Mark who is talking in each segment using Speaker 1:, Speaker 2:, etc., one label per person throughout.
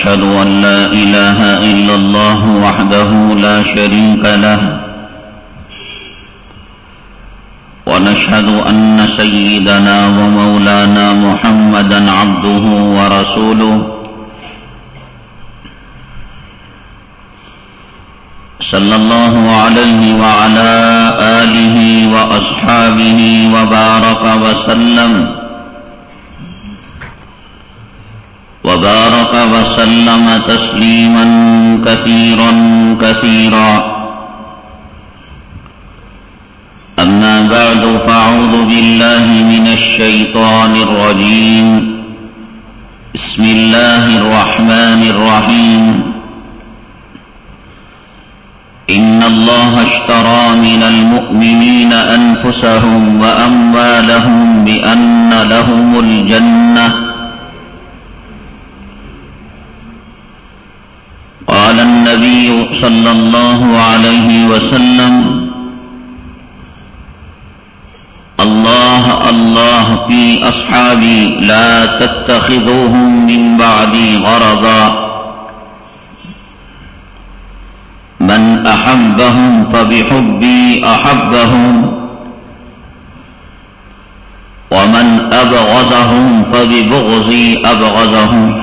Speaker 1: ونشهد أن لا إله إلا الله وحده لا شريك له. ونشهد أن سيدنا ومولانا محمدا عبده ورسوله. صلى الله عليه وعلى آله وأصحابه وبارك وسلم. وبارك وسلم تسليما كثيرا كثيرا. أما بعد فأعوذ بالله من الشيطان الرجيم. بسم الله الرحمن الرحيم. إن الله اشترى من المؤمنين أنفسهم وأموالهم بأن لهم الجنة قال النبي صلى الله عليه وسلم الله الله في أصحابي لا تتخذوهم من بعدي غرضا من أحبهم فبحبي أحبهم ومن أبغضهم فببغضي أبغضهم.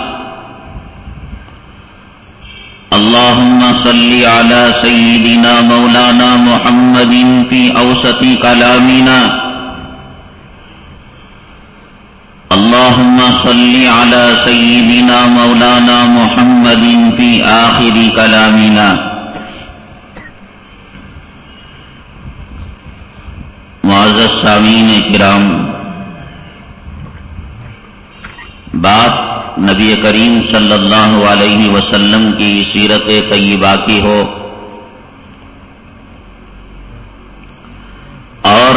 Speaker 1: اللهم صل على سيدنا مولانا محمد في أوسط كلامنا. اللهم صل على سيدنا مولانا محمد في آخر كلامنا. معزز سامین کرام بات نبی کریم صلی اللہ علیہ وسلم کی سیرت طیبہ کی ہو۔ اور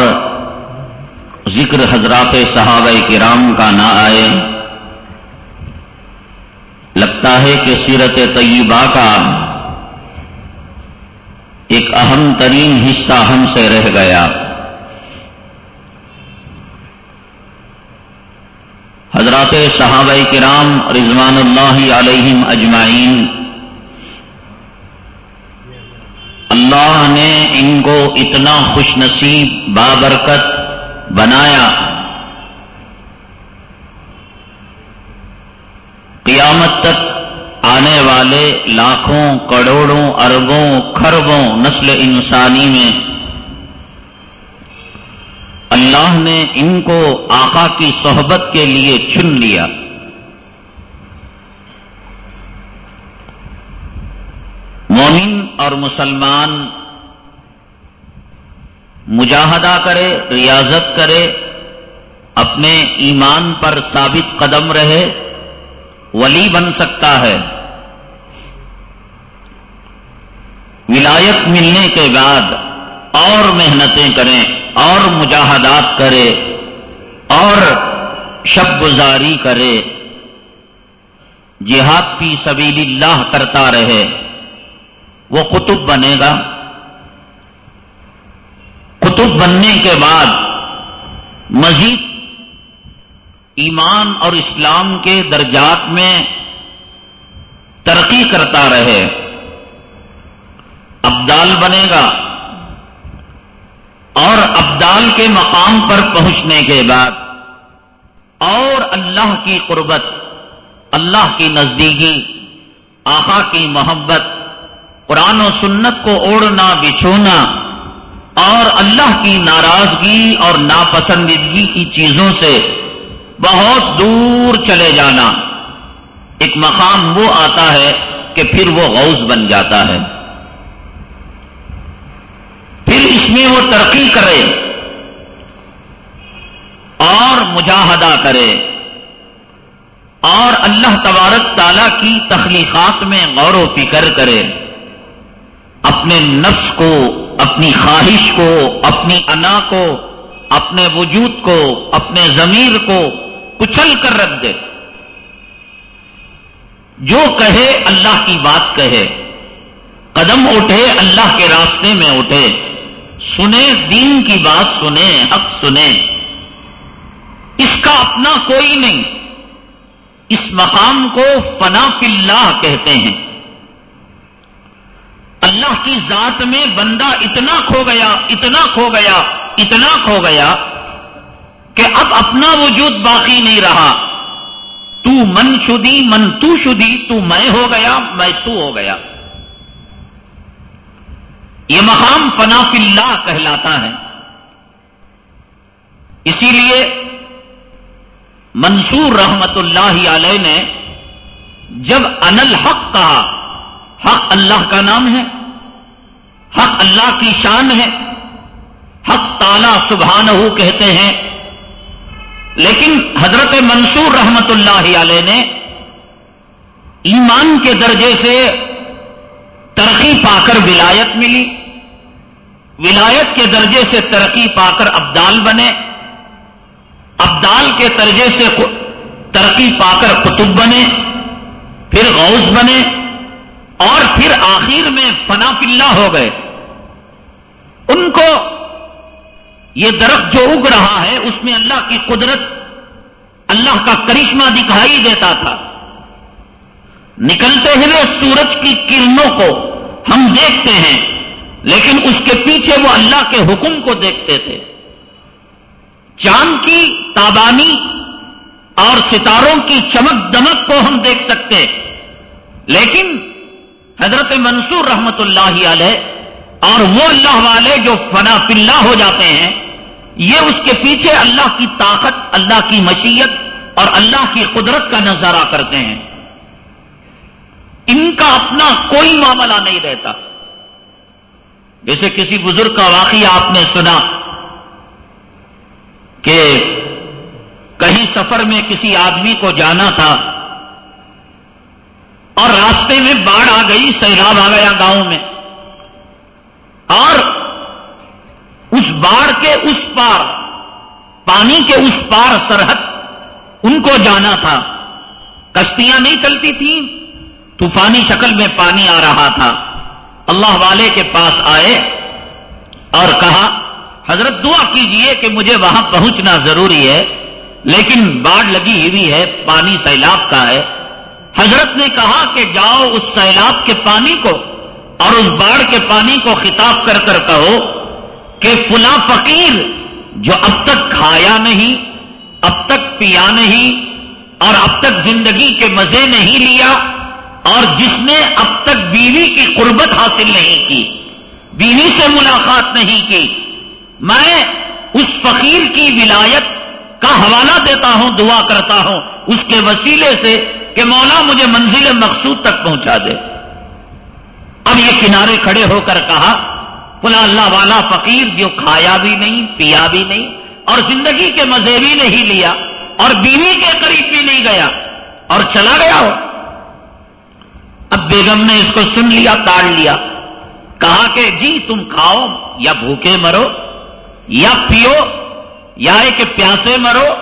Speaker 1: ذکر حضرات صحابہ کرام کا نہ آئے، لگتا ہے کہ سیرت طیبہ کا ایک اہم ترین حصہ ہم سے رہ گیا۔ حضرات صحابہ کرام رضوان اللہ علیہم اجمعین۔ اللہ نے ان کو اتنا خوش نصیب، بابرکت بنایا۔ قیامت تک آنے والے لاکھوں، کروڑوں، اربوں خربوں نسل انسانی میں اللہ نے ان کو آقا کی صحبت کے لیے چن لیا۔ مومن اور مسلمان مجاہدہ کرے، ریاضت کرے، اپنے ایمان پر ثابت قدم رہے، ولی بن سکتا ہے۔ ولایت ملنے کے بعد اور محنتیں کریں۔ اور مجاہدات کرے اور شب گزاری کرے۔ جہاد کی سبیل اللہ کرتا رہے۔ وہ قطب بنے گا۔ کتب بننے کے بعد مزید ایمان اور اسلام کے درجات میں ترقی کرتا رہے۔ ابدال بنے گا۔ اور ابدال کے مقام پر پہنچنے کے بعد اور اللہ کی قربت، اللہ کی نزدیکی، آقا کی محبت، قرآن و سنت کو اوڑھنا، بچھونا اور اللہ کی ناراضگی اور ناپسندیدگی کی چیزوں سے بہت دور چلے جانا۔ ایک مقام وہ آتا ہے کہ پھر وہ غوث بن جاتا ہے پھر اس میں وہ ترقی کرے اور مجاہدہ کرے اور اللہ تبارک تعالی کی تخلیقات میں غور و فکر کرے، اپنے نفس کو، اپنی خواہش کو، اپنی انا کو، اپنے وجود کو، اپنے ضمیر کو کچل کر رکھ دے۔ جو کہے اللہ کی بات کہے، قدم اٹھے اللہ کے راستے میں اٹھے۔ سنے دین کی بات سنے حق سنے اس کا اپنا کوئی نہیں۔ اس مقام کو فنا اللہ کہتے ہیں۔ اللہ کی ذات میں بندہ اتنا کھو گیا، اتنا کھو گیا، اتنا کھو گیا کہ اب اپنا وجود باقی نہیں رہا۔ تو من شدی، من تو شدی، تو میں ہو گیا، میں تو ہو گیا۔ یہ مقام فنا اللہ کہلاتا ہے۔ اسی لیے منصور رحمت اللہ علیہ نے جب انل حق کہا، حق اللہ کا نام ہے، حق اللہ کی شان ہے، حق تالا سبحانہ کہتے ہیں۔ لیکن حضرت منصور رحمت اللہ علیہ نے ایمان کے درجے سے ترقی پا کر ولایت ملی۔ ولایت کے درجے سے ترقی پا کر ابدال بنے۔ ابدال کے درجے سے ترقی پا کر قطب بنے۔ پھر غوث بنے۔ اور پھر آخر میں فنا پلہ ہو گئے۔ ان کو یہ درخت جو اگ رہا ہے، اس میں اللہ کی قدرت، اللہ کا کرشمہ دکھائی دیتا تھا۔ نکلتے ہوئے سورج کی کرنوں کو۔ ہم دیکھتے ہیں، لیکن اس کے پیچھے وہ اللہ کے حکم کو دیکھتے تھے۔ چاند کی تابانی اور ستاروں کی چمک دمک کو ہم دیکھ سکتے لیکن حضرت منصور رحمت اللہ علیہ اور وہ اللہ والے جو فنا پلہ ہو جاتے ہیں، یہ اس کے پیچھے اللہ کی طاقت، اللہ کی مشیت اور اللہ کی قدرت کا نظارہ کرتے ہیں۔ ان کا اپنا کوئی معاملہ نہیں رہتا۔ جیسے کسی بزرگ کا واقعہ آپ نے سنا کہ کہیں سفر میں کسی آدمی کو جانا تھا اور راستے میں باڑھ آ گئی، سیلاب آ گیا گاؤں میں۔ اور اس باڑھ کے اس پار، پانی کے اس پار سرحد ان کو جانا تھا۔ کشتیاں نہیں چلتی تھیں۔ طوفانی شکل میں پانی آ رہا تھا۔ اللہ والے کے پاس آئے اور کہا، حضرت دعا کیجیے کہ مجھے وہاں پہنچنا ضروری ہے، لیکن باڑھ لگی ہوئی ہے، پانی سیلاب کا ہے۔ حضرت نے کہا کہ جاؤ اس سیلاب کے پانی کو اور اس باڑھ کے پانی کو خطاب کر کر کہو کہ فلاں فقیر جو اب تک کھایا نہیں، اب تک پیا نہیں اور اب تک زندگی کے مزے نہیں لیا اور جس نے اب تک بیوی کی قربت حاصل نہیں کی، بیوی سے ملاقات نہیں کی۔ میں اس فقیر کی ولایت کا حوالہ دیتا ہوں، دعا کرتا ہوں اس کے وسیلے سے کہ مولا مجھے منزل مقصود تک پہنچا دے۔ اب یہ کنارے کھڑے ہو کر کہا پلا اللہ والا فقیر جو کھایا بھی نہیں، پیا بھی نہیں، اور زندگی کے مزے بھی نہیں لیا، اور بیوی کے قریب بھی نہیں گیا، اور چلا گیا ہو۔ اب بیگم نے اس کو سن لیا، تاڑ لیا۔ کہا کہ جی تم کھاؤ یا بھوکے مرو یا پیو یا کہ پیاسے مرو،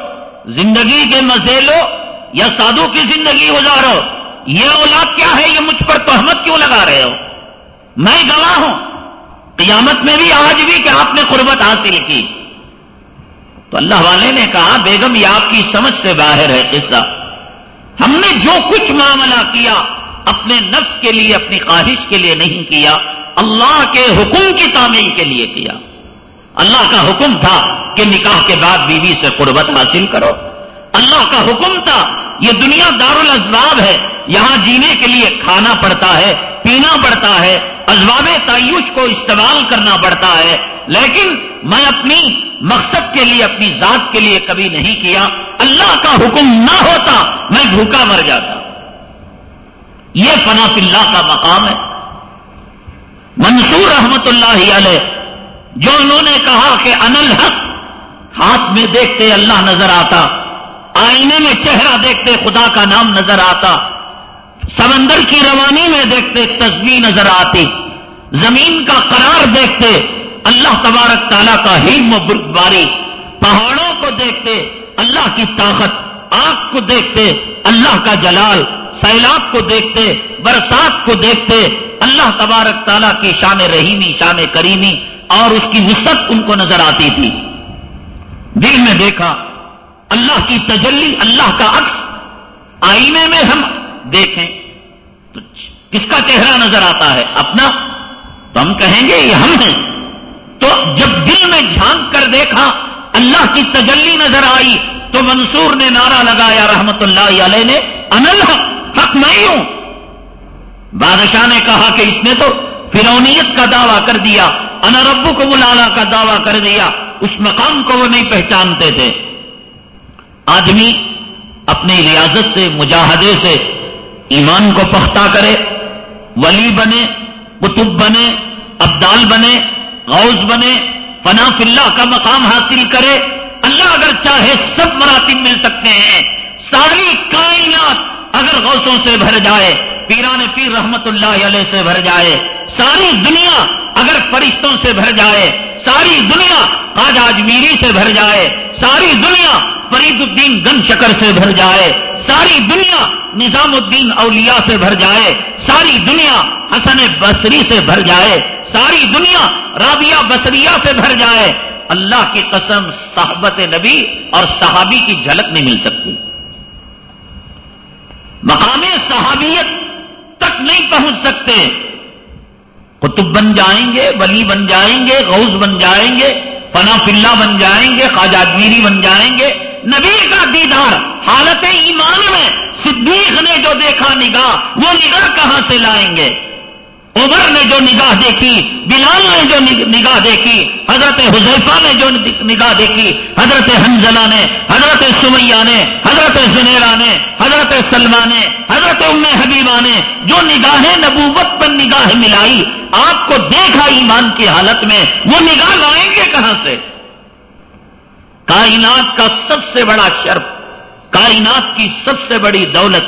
Speaker 1: زندگی کے مزے لو یا سادھو کی زندگی گزارو۔ یہ اولاد کیا ہے؟ یہ مجھ پر تہمت کیوں لگا رہے ہو؟ میں گواہ ہوں۔ قیامت میں بھی آج بھی کہ آپ نے قربت حاصل کی۔ تو اللہ والے نے کہا، بیگم، یہ آپ کی سمجھ سے باہر ہے قصہ۔ ہم نے جو کچھ معاملہ کیا اپنے نفس کے لیے، اپنی خواہش کے لیے نہیں کیا، اللہ کے حکم کی تعمیل کے لیے کیا۔ اللہ کا حکم تھا کہ نکاح کے بعد بیوی سے قربت حاصل کرو۔ اللہ کا حکم تھا، یہ دنیا دار الاسباب ہے، یہاں جینے کے لیے کھانا پڑتا ہے، پینا پڑتا ہے ازباب تعیش کو استعمال کرنا پڑتا ہے۔ لیکن میں اپنی مقصد کے لیے، اپنی ذات کے لیے کبھی نہیں کیا۔ اللہ کا حکم نہ ہوتا، میں بھوکا مر جاتا۔ یہ فنا اللہ کا مقام ہے۔ منصور رحمت اللہ علیہ، جو انہوں نے کہا کہ انل حق ہاتھ میں دیکھتے اللہ نظر آتا، آئینے میں چہرہ دیکھتے خدا کا نام نظر آتا، سمندر کی روانی میں دیکھتے تصویر نظر آتی، زمین کا قرار دیکھتے اللہ تبارک تعالیٰ کا ہیم و باری پہاڑوں کو دیکھتے اللہ کی طاقت آگ کو دیکھتے اللہ کا جلال سیلاب کو دیکھتے، برسات کو دیکھتے، اللہ تبارک تعالیٰ کی شان رحیمی، شان کریمی اور اس کی وسط ان کو نظر آتی تھی۔ دل میں دیکھا، اللہ کی تجلی، اللہ کا عکس آئینے میں ہم دیکھیں۔ تو کس کا چہرہ نظر آتا ہے؟ اپنا؟ تو ہم کہیں گے، یہ ہم ہیں۔ تو جب دل میں جھانک کر دیکھا، اللہ کی تجلی نظر آئی، تو منصور نے نعرہ لگایا، رحمت اللہ علیہ نے، انل حق نہیں ہوں۔ بادشاہ نے کہا کہ اس نے تو فرونیت کا دعویٰ کر دیا ان ربو کو بلانا کا دعویٰ کر دیا، اس مقام کو وہ نہیں پہچانتے تھے۔ آدمی اپنی ریاضت سے، مجاہدے سے ایمان کو پختہ کرے، ولی بنے، قطب بنے، ابدال بنے، غوث بنے، فنا اللہ کا مقام حاصل کرے۔ اللہ اگر چاہے سب مراتب مل سکتے ہیں۔ ساری کائنات اگر غوثوں سے بھر جائے، پیران پیر رحمت اللہ علیہ سے بھر جائے، ساری دنیا اگر فرشتوں سے بھر جائے، ساری دنیا آج اجمیری سے بھر جائے، ساری دنیا فرید الدین گن شکر سے بھر جائے، ساری دنیا نظام الدین اولیاء سے بھر جائے، ساری دنیا حسن بصری سے بھر جائے، ساری دنیا رابعہ بصریہ سے بھر جائے، اللہ کی قسم صحبت نبی اور صحابی کی جھلک نہیں مل سکتی۔ مقام صحابیت تک نہیں پہنچ سکتے۔ قطب بن جائیں گے، ولی بن جائیں گے، غوث بن جائیں گے، فنا فلّہ بن جائیں گے، خواجہ گیری بن جائیں گے۔ نبی کا دیدار، حالت ایمان میں صدیق نے جو دیکھا نگاہ، وہ نگاہ کہاں سے لائیں گے؟ عمر نے جو نگاہ دیکھی، بلال نے جو نگاہ دیکھی، حضرت حذیفہ نے جو نگاہ دیکھی، حضرت حنزلہ نے، حضرت سمیہ نے، حضرت زنیرا نے، حضرت سلمہ نے، حضرت ام حبیبہ نے جو نگاہیں نبوت پر نگاہ ملائی، آپ کو دیکھا ایمان کی حالت میں، وہ نگاہ لائیں گے کہاں سے؟ کائنات کا سب سے بڑا شرف، کائنات کی سب سے بڑی دولت،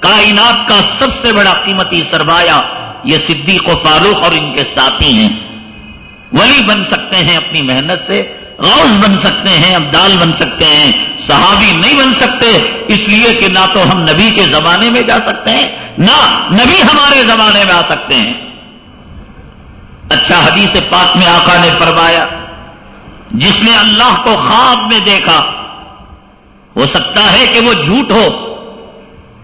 Speaker 1: کائنات کا سب سے بڑا قیمتی سرمایہ یہ صدیق و فاروق اور ان کے ساتھی ہیں۔ ولی بن سکتے ہیں اپنی محنت سے، غوث بن سکتے ہیں، ابدال بن سکتے ہیں، صحابی نہیں بن سکتے، اس لیے کہ نہ تو ہم نبی کے زمانے میں جا سکتے ہیں، نہ نبی ہمارے زمانے میں آ سکتے ہیں۔ اچھا حدیث پاک میں آقا نے فرمایا، جس نے اللہ کو خواب میں دیکھا، ہو سکتا ہے کہ وہ جھوٹ ہو۔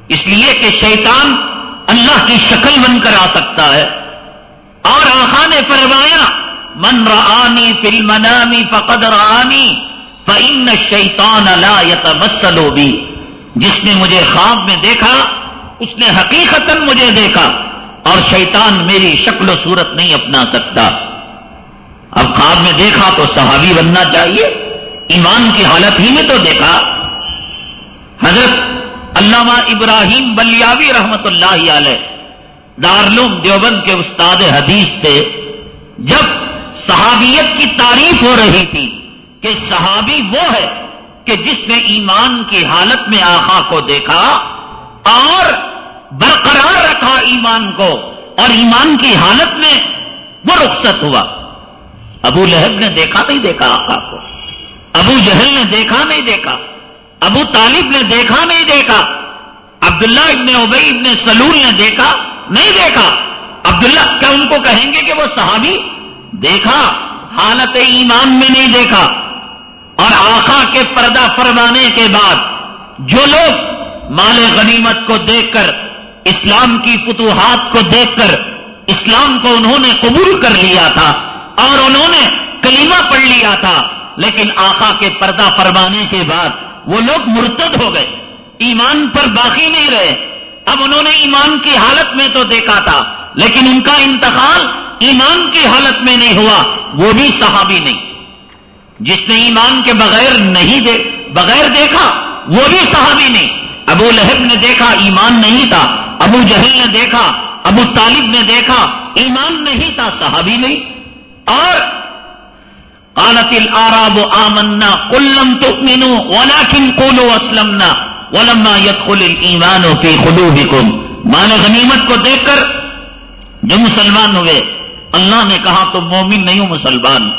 Speaker 1: اس لیے کہ شیطان اللہ کی شکل بن کر آ سکتا ہے۔ اور آخا نے فرمایا من رانی فل منامی فقد رانی فن شیطان اللہ یتمسلو بھی جس نے مجھے خواب میں دیکھا، اس نے حقیقت مجھے دیکھا، اور شیطان میری شکل و صورت نہیں اپنا سکتا۔ اب خواب میں دیکھا تو صحابی بننا چاہیے، ایمان کی حالت ہی میں تو دیکھا۔ حضرت علامہ ابراہیم بلیاوی رحمت اللہ علیہ دارلوم دیوبند کے استاد حدیث تھے۔ جب صحابیت کی تعریف ہو رہی تھی کہ صحابی وہ ہے کہ جس نے ایمان کی حالت میں آخا کو دیکھا اور برقرار رکھا ایمان کو اور ایمان کی حالت میں وہ رخصت ہوا۔ ابو لہب نے دیکھا نہیں دیکھا آقا کو۔ ابو جہل نے دیکھا نہیں دیکھا۔ ابو طالب نے دیکھا، نہیں دیکھا۔ عبداللہ ابن ابئی ابن سلول نے دیکھا، نہیں دیکھا۔ عبداللہ، کیا ان کو کہیں گے کہ وہ صحابی؟ دیکھا۔ حالت ایمان میں نہیں دیکھا۔ اور آخا کے پردہ فرمانے کے بعد جو لوگ مال غنیمت کو دیکھ کر، اسلام کی فتوحات کو دیکھ کر، اسلام کو انہوں نے قبول کر لیا تھا اور انہوں نے کلیمہ پڑھ لیا تھا، لیکن آخا کے پردہ فرمانے کے بعد وہ لوگ مرتد ہو گئے، ایمان پر باقی نہیں رہے۔ اب انہوں نے ایمان کی حالت میں تو دیکھا تھا، لیکن ان کا انتقال ایمان کی حالت میں نہیں ہوا، وہ بھی صحابی نہیں۔ جس نے ایمان کے بغیر نہیں دے بغیر دیکھا، وہ بھی صحابی نہیں۔ ابو لہب نے دیکھا، ایمان نہیں تھا۔ ابو جہل نے دیکھا، ابو طالب نے دیکھا، ایمان نہیں تھا، صحابی نہیں۔ اور قالت الاراب آمنا قلم تؤمنوا ولكن قولوا اسلمنا ولما يدخل الايمان في قلوبكم مان غنیمت کو دیکھ کر جو مسلمان ہوئے، اللہ نے کہا تو مومن نہیں ہوں مسلمان۔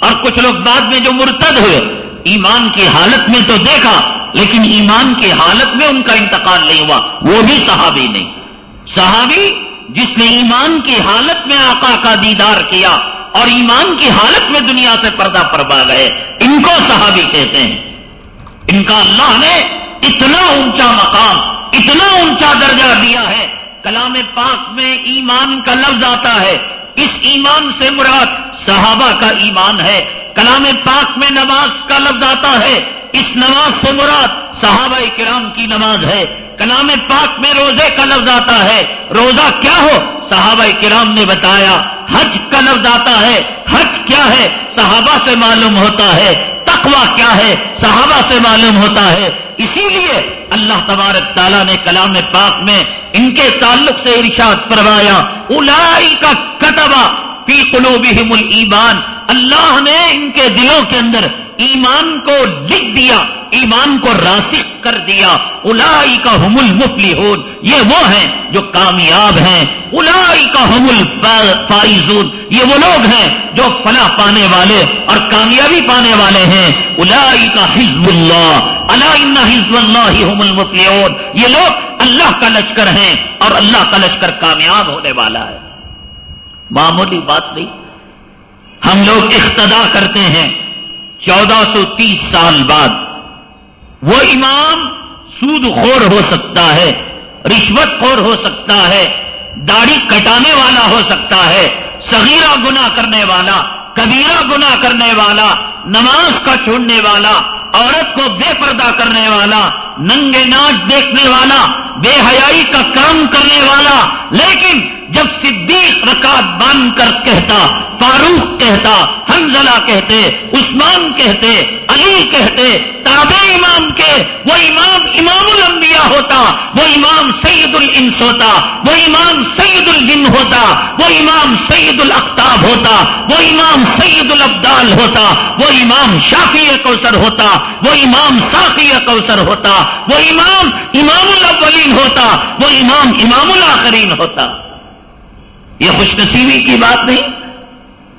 Speaker 1: اور کچھ لوگ بعد میں جو مرتد ہوئے، ایمان کی حالت میں تو دیکھا، لیکن ایمان کی حالت میں ان کا انتقال نہیں ہوا، وہ بھی صحابی نہیں۔ صحابی جس نے ایمان کی حالت میں آقا کا دیدار کیا اور ایمان کی حالت میں دنیا سے پردہ پربا گئے۔ ان کو صحابی کہتے ہیں۔ ان کا اللہ نے اتنا اونچا مقام، اتنا اونچا درجہ دیا ہے۔ کلام پاک میں ایمان کا لفظ آتا ہے۔ اس ایمان سے مراد صحابہ کا ایمان ہے۔ کلام پاک میں نماز کا لفظ آتا ہے۔ اس نماز سے مراد صحابہ کرام کی نماز ہے۔ کلام پاک میں روزے کا لفظ آتا ہے۔ روزہ کیا ہو؟ صحابہ کرام نے بتایا، حج کا لفظ آتا ہے۔ حج کیا ہے؟ صحابہ سے معلوم ہوتا ہے۔ تقوی کیا ہے؟ صحابہ سے معلوم ہوتا ہے۔ اسی لیے اللہ تبارک تعالیٰ نے کلام پاک میں ان کے تعلق سے ارشاد فرمایا الائی کا کتبہ فی قلوبہم الایمان، اللہ نے ان کے دلوں کے اندر ایمان کو لکھ دیا، ایمان کو راسخ کر دیا۔ الائی کا حم المفلی یہ وہ ہیں جو کامیاب ہیں۔ الائی کا حم الفائزون، یہ وہ لوگ ہیں جو فلاح پانے والے اور کامیابی پانے والے ہیں۔ الائی کا حزب اللہ اللہ حزب اللہ حم المفلی یہ لوگ اللہ کا لشکر ہیں اور اللہ کا لشکر کامیاب ہونے والا ہے۔ معمولی بات نہیں۔ ہم لوگ اقتدا کرتے ہیں چودہ سو تیس سال بعد۔ وہ امام سود خور ہو سکتا ہے، رشوت خور ہو سکتا ہے، داڑھی کٹانے والا ہو سکتا ہے، صغیرہ گنا کرنے والا، کبیرہ گنا کرنے والا، نماز کا چھوڑنے والا، عورت کو بے پردہ کرنے والا ننگے ناچ دیکھنے والا، بے حیائی کا کام کرنے والا، لیکن جب صدیق رکعت باندھ کر کہتا، فاروق کہتا حنزلہ کہتے، عثمان کہتے، علی کہتے، تابع امام کے، وہ امام امام الانبیاء ہوتا، وہ امام سید الانس ہوتا، وہ امام سید الجن ہوتا، وہ امام سید الاختاب ہوتا، وہ امام سید الابدال ہوتا، وہ امام شافی کوثر ہوتا، وہ امام ساقی کوثر ہوتا وہ امام امام الاولین ہوتا، وہ امام امام الاخرین ہوتا۔ یہ خوش نصیبی کی بات نہیں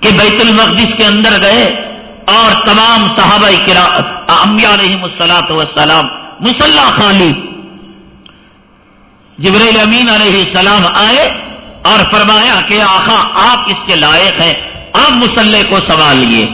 Speaker 1: کہ بیت المقدس کے اندر گئے اور تمام صحابہ امبیا علیہ مسلاط وسلام مسلح خالی جبریل امین علیہ السلام آئے اور فرمایا کہ آخا آپ اس کے لائق ہیں، آپ مسلح کو سنبھالیے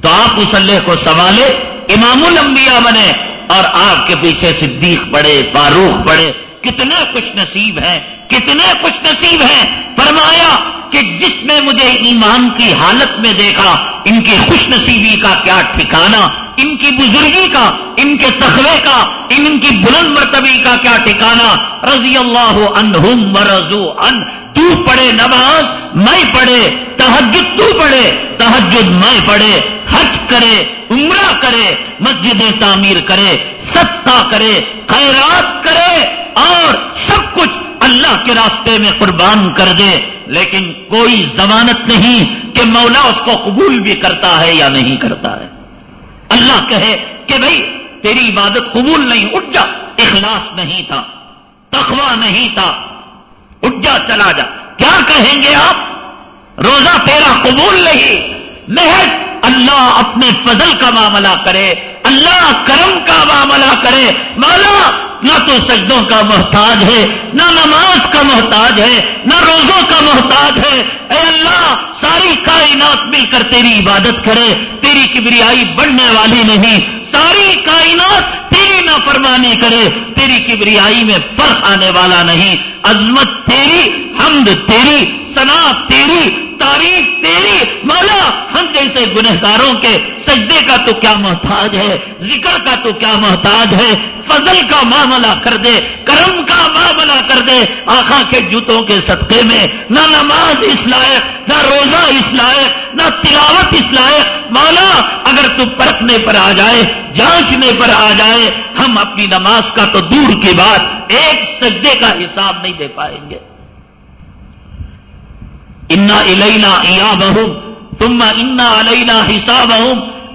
Speaker 1: تو آپ مسلح کو سنبھالے، امام الانبیاء بنے۔ اور آپ کے پیچھے صدیق بڑے، فاروق بڑے، کتنے خوش نصیب ہیں، کتنے خوش نصیب ہیں۔ فرمایا کہ جس نے مجھے ایمان کی حالت میں دیکھا، ان کی خوش نصیبی کا کیا ٹھکانا ان کی بزرگی کا، ان کے تخوے کا، ان کی بلند مرتبی کا کیا ٹھکانا رضی اللہ عنہم ورزو ان تو پڑھے نماز، میں پڑھے تحجد تو پڑھے تحجد میں پڑھے، حج کرے، عمرہ کرے مسجدیں تعمیر کرے، صدقہ کرے، خیرات کرے، اور سب کچھ اللہ کے راستے میں قربان کر دے۔ لیکن کوئی ضمانت نہیں کہ مولا اس کو قبول بھی کرتا ہے یا نہیں کرتا ہے۔ اللہ کہے کہ بھائی تیری عبادت قبول نہیں، اٹھ جا۔ اخلاص نہیں تھا تخوا نہیں تھا۔ اٹھ جا، چلا جا۔ کیا کہیں گے آپ؟ روزہ تیرا قبول نہیں۔ محض اللہ اپنے فضل کا معاملہ کرے، اللہ کرم کا معاملہ کرے۔ مولا نہ تو سجدوں کا محتاج ہے، نہ نماز کا محتاج ہے، نہ روزوں کا محتاج ہے۔ اے اللہ، ساری کائنات مل کر تیری عبادت کرے، تیری کبریائی بڑھنے والی نہیں۔ ساری کائنات تیری نافرمانی کرے، تیری کبریائی میں فرق آنے والا نہیں۔ عظمت تیری، حمد تیری سنا تیری تعریف تیری، مولا، ہم جیسے گنہگاروں کے سجدے کا تو کیا محتاج ہے، ذکر کا تو کیا محتاج ہے، فضل کا معاملہ کر دے، کرم کا معاملہ کر دے آخا کے جوتوں کے صدقے میں، نہ نماز اس لائق، نہ روزہ اس لائق، نہ تلاوت اس لائق۔ مولا، اگر تو پرکھنے پر آ جائے، جانچنے پر آ جائے، ہم اپنی نماز کا تو دور کی بات، ایک سجدے کا حساب نہیں دے پائیں گے۔ انا الینا ایا بہم تم انا علینا حساب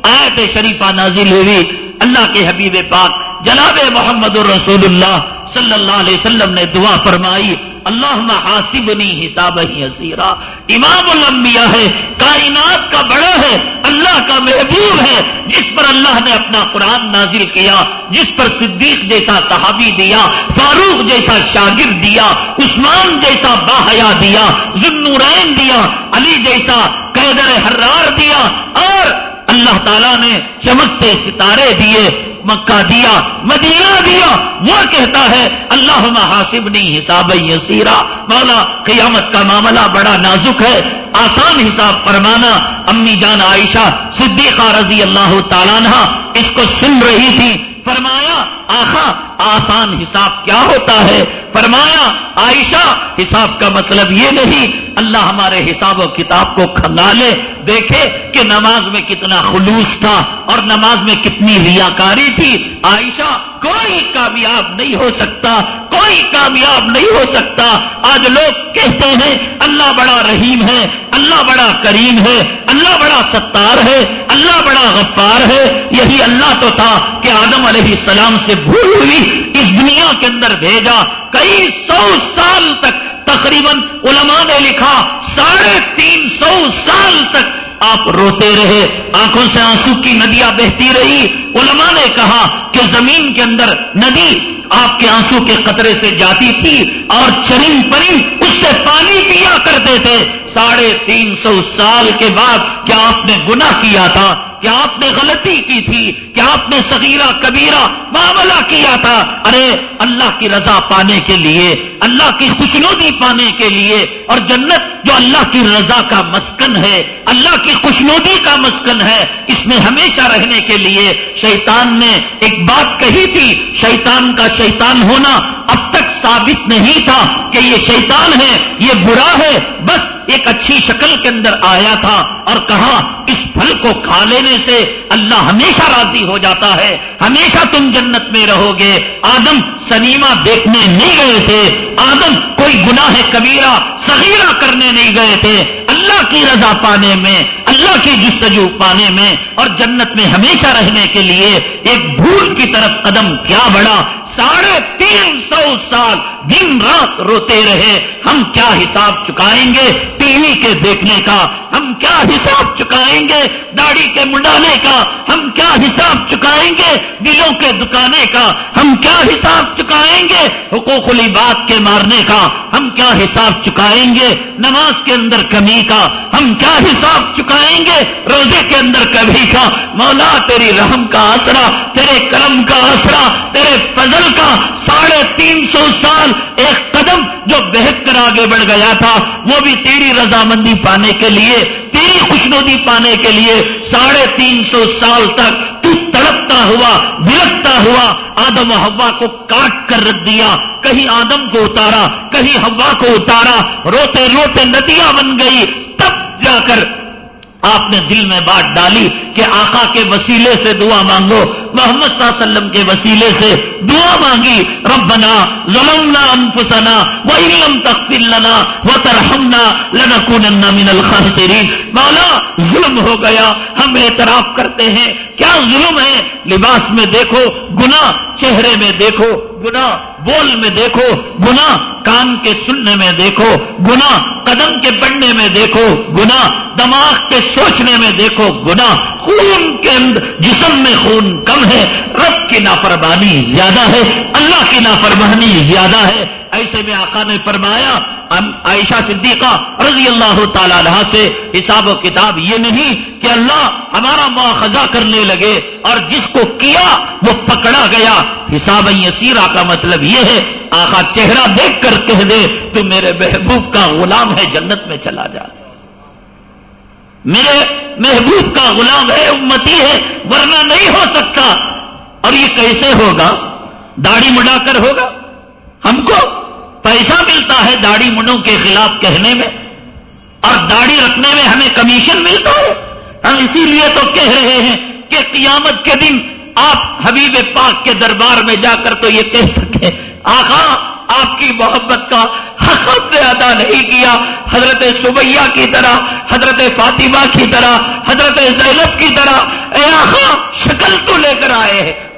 Speaker 1: آیت شریفہ نازل ہوئی۔ اللہ کے حبیب پاک جناب محمد الرسول اللہ صلی اللہ علیہ وسلم نے دعا فرمائی۔ اللہ حاسبنی حساب ہی حسیرا امام الانبیاء ہے، کائنات کا بڑا ہے، اللہ کا محبوب ہے، جس پر اللہ نے اپنا قرآن نازل کیا، جس پر صدیق جیسا صحابی دیا، فاروق جیسا شاگرد دیا، عثمان جیسا باحیا دیا ذنورین دیا، علی جیسا قیدر حرار دیا، اور اللہ تعالیٰ نے چمکتے ستارے دیے۔ مکہ دیا، مدینہ دیا، وہ کہتا ہے اللہ حاسب نہیں حساب یسیرا مولا، قیامت کا معاملہ بڑا نازک ہے۔ آسان حساب فرمانا۔ امی جان عائشہ صدیقہ رضی اللہ تعالیٰ اس کو سن رہی تھی۔ فرمایا، آخا، آسان حساب کیا ہوتا ہے؟ فرمایا، عائشہ، حساب کا مطلب یہ نہیں، اللہ ہمارے حساب و کتاب کو کھنگالے۔ دیکھے کہ نماز میں کتنا خلوص تھا اور نماز میں کتنی ریاکاری تھی۔ عائشہ، کوئی کامیاب نہیں ہو سکتا، کوئی کامیاب نہیں ہو سکتا۔ آج لوگ کہتے ہیں، اللہ بڑا رحیم ہے، اللہ بڑا کریم ہے، اللہ بڑا ستار ہے، اللہ بڑا غفار ہے۔ یہی اللہ تو تھا کہ آدم علیہ السلام سے بھول ہوئی، اس دنیا کے اندر بھیجا۔ کئی سو سال تک تقریباً علماء نے لکھا، ساڑھے تین سو سال تک آپ روتے رہے، آنکھوں سے آنسو کی ندیاں بہتی رہی۔ علماء نے کہا کہ زمین کے اندر ندی آپ کے آنسو کے قطرے سے جاتی تھی اور چرم پرند سے پانی پیا کرتے تھے۔ ساڑھے تین سو سال کے بعد کیا آپ نے گناہ کیا تھا؟ کیا آپ نے غلطی کی تھی؟ کیا آپ نے صغیرہ کبیرہ معاملہ کیا تھا؟ ارے، اللہ کی رضا پانے کے لیے، اللہ کی خوشنودی پانے کے لیے۔ اور جنت جو اللہ کی رضا کا مسکن ہے، اللہ کی خوشنودی کا مسکن ہے، اس میں ہمیشہ رہنے کے لیے شیطان نے ایک بات کہی تھی، شیطان کا شیطان ہونا اب تک ثابت نہیں تھا کہ یہ شیطان ہے، یہ برا ہے، بس ایک اچھی شکل کے اندر آیا تھا اور کہا، اس پھل کو کھا لینے سے اللہ ہمیشہ راضی ہو جاتا ہے، ہمیشہ تم جنت میں رہو گے۔ آدم سنیما دیکھنے نہیں گئے تھے، آدم کوئی گناہ کبیرہ، صغیرہ کرنے نہیں گئے تھے۔ اللہ کی رضا پانے میں، اللہ کی جستجو پانے میں اور جنت میں ہمیشہ رہنے کے لیے ایک بھول کی طرف قدم کیا بڑا۔ ساڑھے تین سو سال دن رات روتے رہے۔ ہم کیا حساب چکائیں گے؟ ٹی وی کے دیکھنے کا۔ ہم کیا حساب چکائیں گے؟ داڑھی کے منڈانے کا۔ ہم کیا حساب چکائیں گے؟ دلوں کے دکانے کا۔ ہم کیا حساب چکائیں گے؟ حقوق العباد کے مارنے کا۔ ہم کیا حساب چکائیں گے؟ نماز کے اندر کمی کا۔ ہم کیا حساب چکائیں گے؟ روزے کے اندر کبھی کا۔ مولا تیری رحم کا آسرا، تیرے کرم کا آسرا، تیرے فضل کا ساڑھے تین سو سال ایک قدم جو بہت کر آگے بڑھ گیا تھا، وہ بھی تیری رضامندی پانے کے لیے، تیری خوشنودی پانے کے لیے ساڑھے تین سو سال تک تو تڑپتا ہوا بلکتا ہوا آدم و ہوا کو کاٹ کر رکھ دیا۔ کہیں آدم کو اتارا، کہیں ہوا کو اتارا۔ روتے روتے ندیاں بن گئی، تب جا کر آپ نے دل میں بات ڈالی کہ آقا کے وسیلے سے دعا مانگو، محمد صلی اللہ علیہ وسلم کے وسیلے سے دعا مانگی، ربنا ظلمنا انفسنا وہ علم تخفل لنا وہ ترہمنا لنکوننا من الخاسرین۔ مولا، ظلم ہو گیا، ہم اعتراف کرتے ہیں، کیا ظلم ہے؟ لباس میں دیکھو، گناہ، چہرے میں دیکھو گنا بول میں دیکھو گنا کان کے سننے میں دیکھو گنا قدم کے بڑھنے میں دیکھو گنا دماغ کے سوچنے میں دیکھو گنا خون کے اندر جسم میں خون کم ہے، رب کی نافرمانی زیادہ ہے، اللہ کی نافرمانی زیادہ ہے۔ ایسے میں آقا نے فرمایا عائشہ صدیقہ رضی اللہ تعالی عنہ سے، حساب و کتاب یہ نہیں کہ اللہ ہمارا مواخذہ کرنے لگے اور جس کو کیا وہ پکڑا گیا۔ حساب یسیرہ کا مطلب یہ ہے، آقا چہرہ دیکھ کر کہہ دے، تو میرے محبوب کا غلام ہے، جنت میں چلا جا۔ میرے محبوب کا غلام ہے، امتی ہے، ورنہ نہیں ہو سکتا۔ اور یہ کیسے ہوگا؟ داڑھی مڈا کر ہوگا؟ ہم کو پیسہ ملتا ہے داڑھی منڈوں کے خلاف کہنے میں اور داڑھی رکھنے میں ہمیں کمیشن ملتا ہے ہم اسی لیے تو کہہ رہے ہیں کہ قیامت کے دن آپ حبیب پاک کے دربار میں جا کر تو یہ کہہ سکے آخا آپ کی محبت کا حق نے ادا نہیں کیا۔ حضرت سبیہ کی طرح، حضرت فاطمہ کی طرح، حضرت زینب کی طرح۔ اے آخا شکل تو لے کر آئے ہیں۔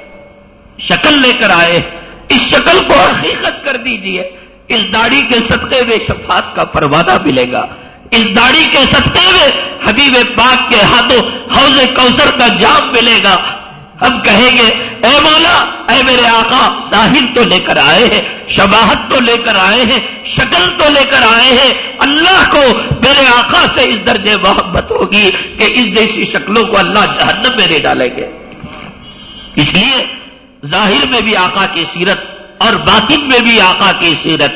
Speaker 1: شکل لے کر آئے اس شکل کو حقیقت کر دیجیے۔ اس داڑھی کے صدقے میں شفاعت کا پروادہ ملے گا۔ اس داڑھی کے صدقے میں حبیب پاک کے ہاتھوں حوض کوثر کا جام ملے گا۔ ہم کہیں گے، اے مولا، اے میرے آقا، ساحل تو لے کر آئے ہیں، شباہت تو لے کر آئے ہیں، شکل تو لے کر آئے ہیں۔ اللہ کو میرے آقا سے اس درجے محبت ہوگی کہ اس جیسی شکلوں کو اللہ جہنم میں نہیں ڈالیں گے۔ اس لیے ظاہر میں بھی آقا کی سیرت اور باطن میں بھی آقا کی سیرت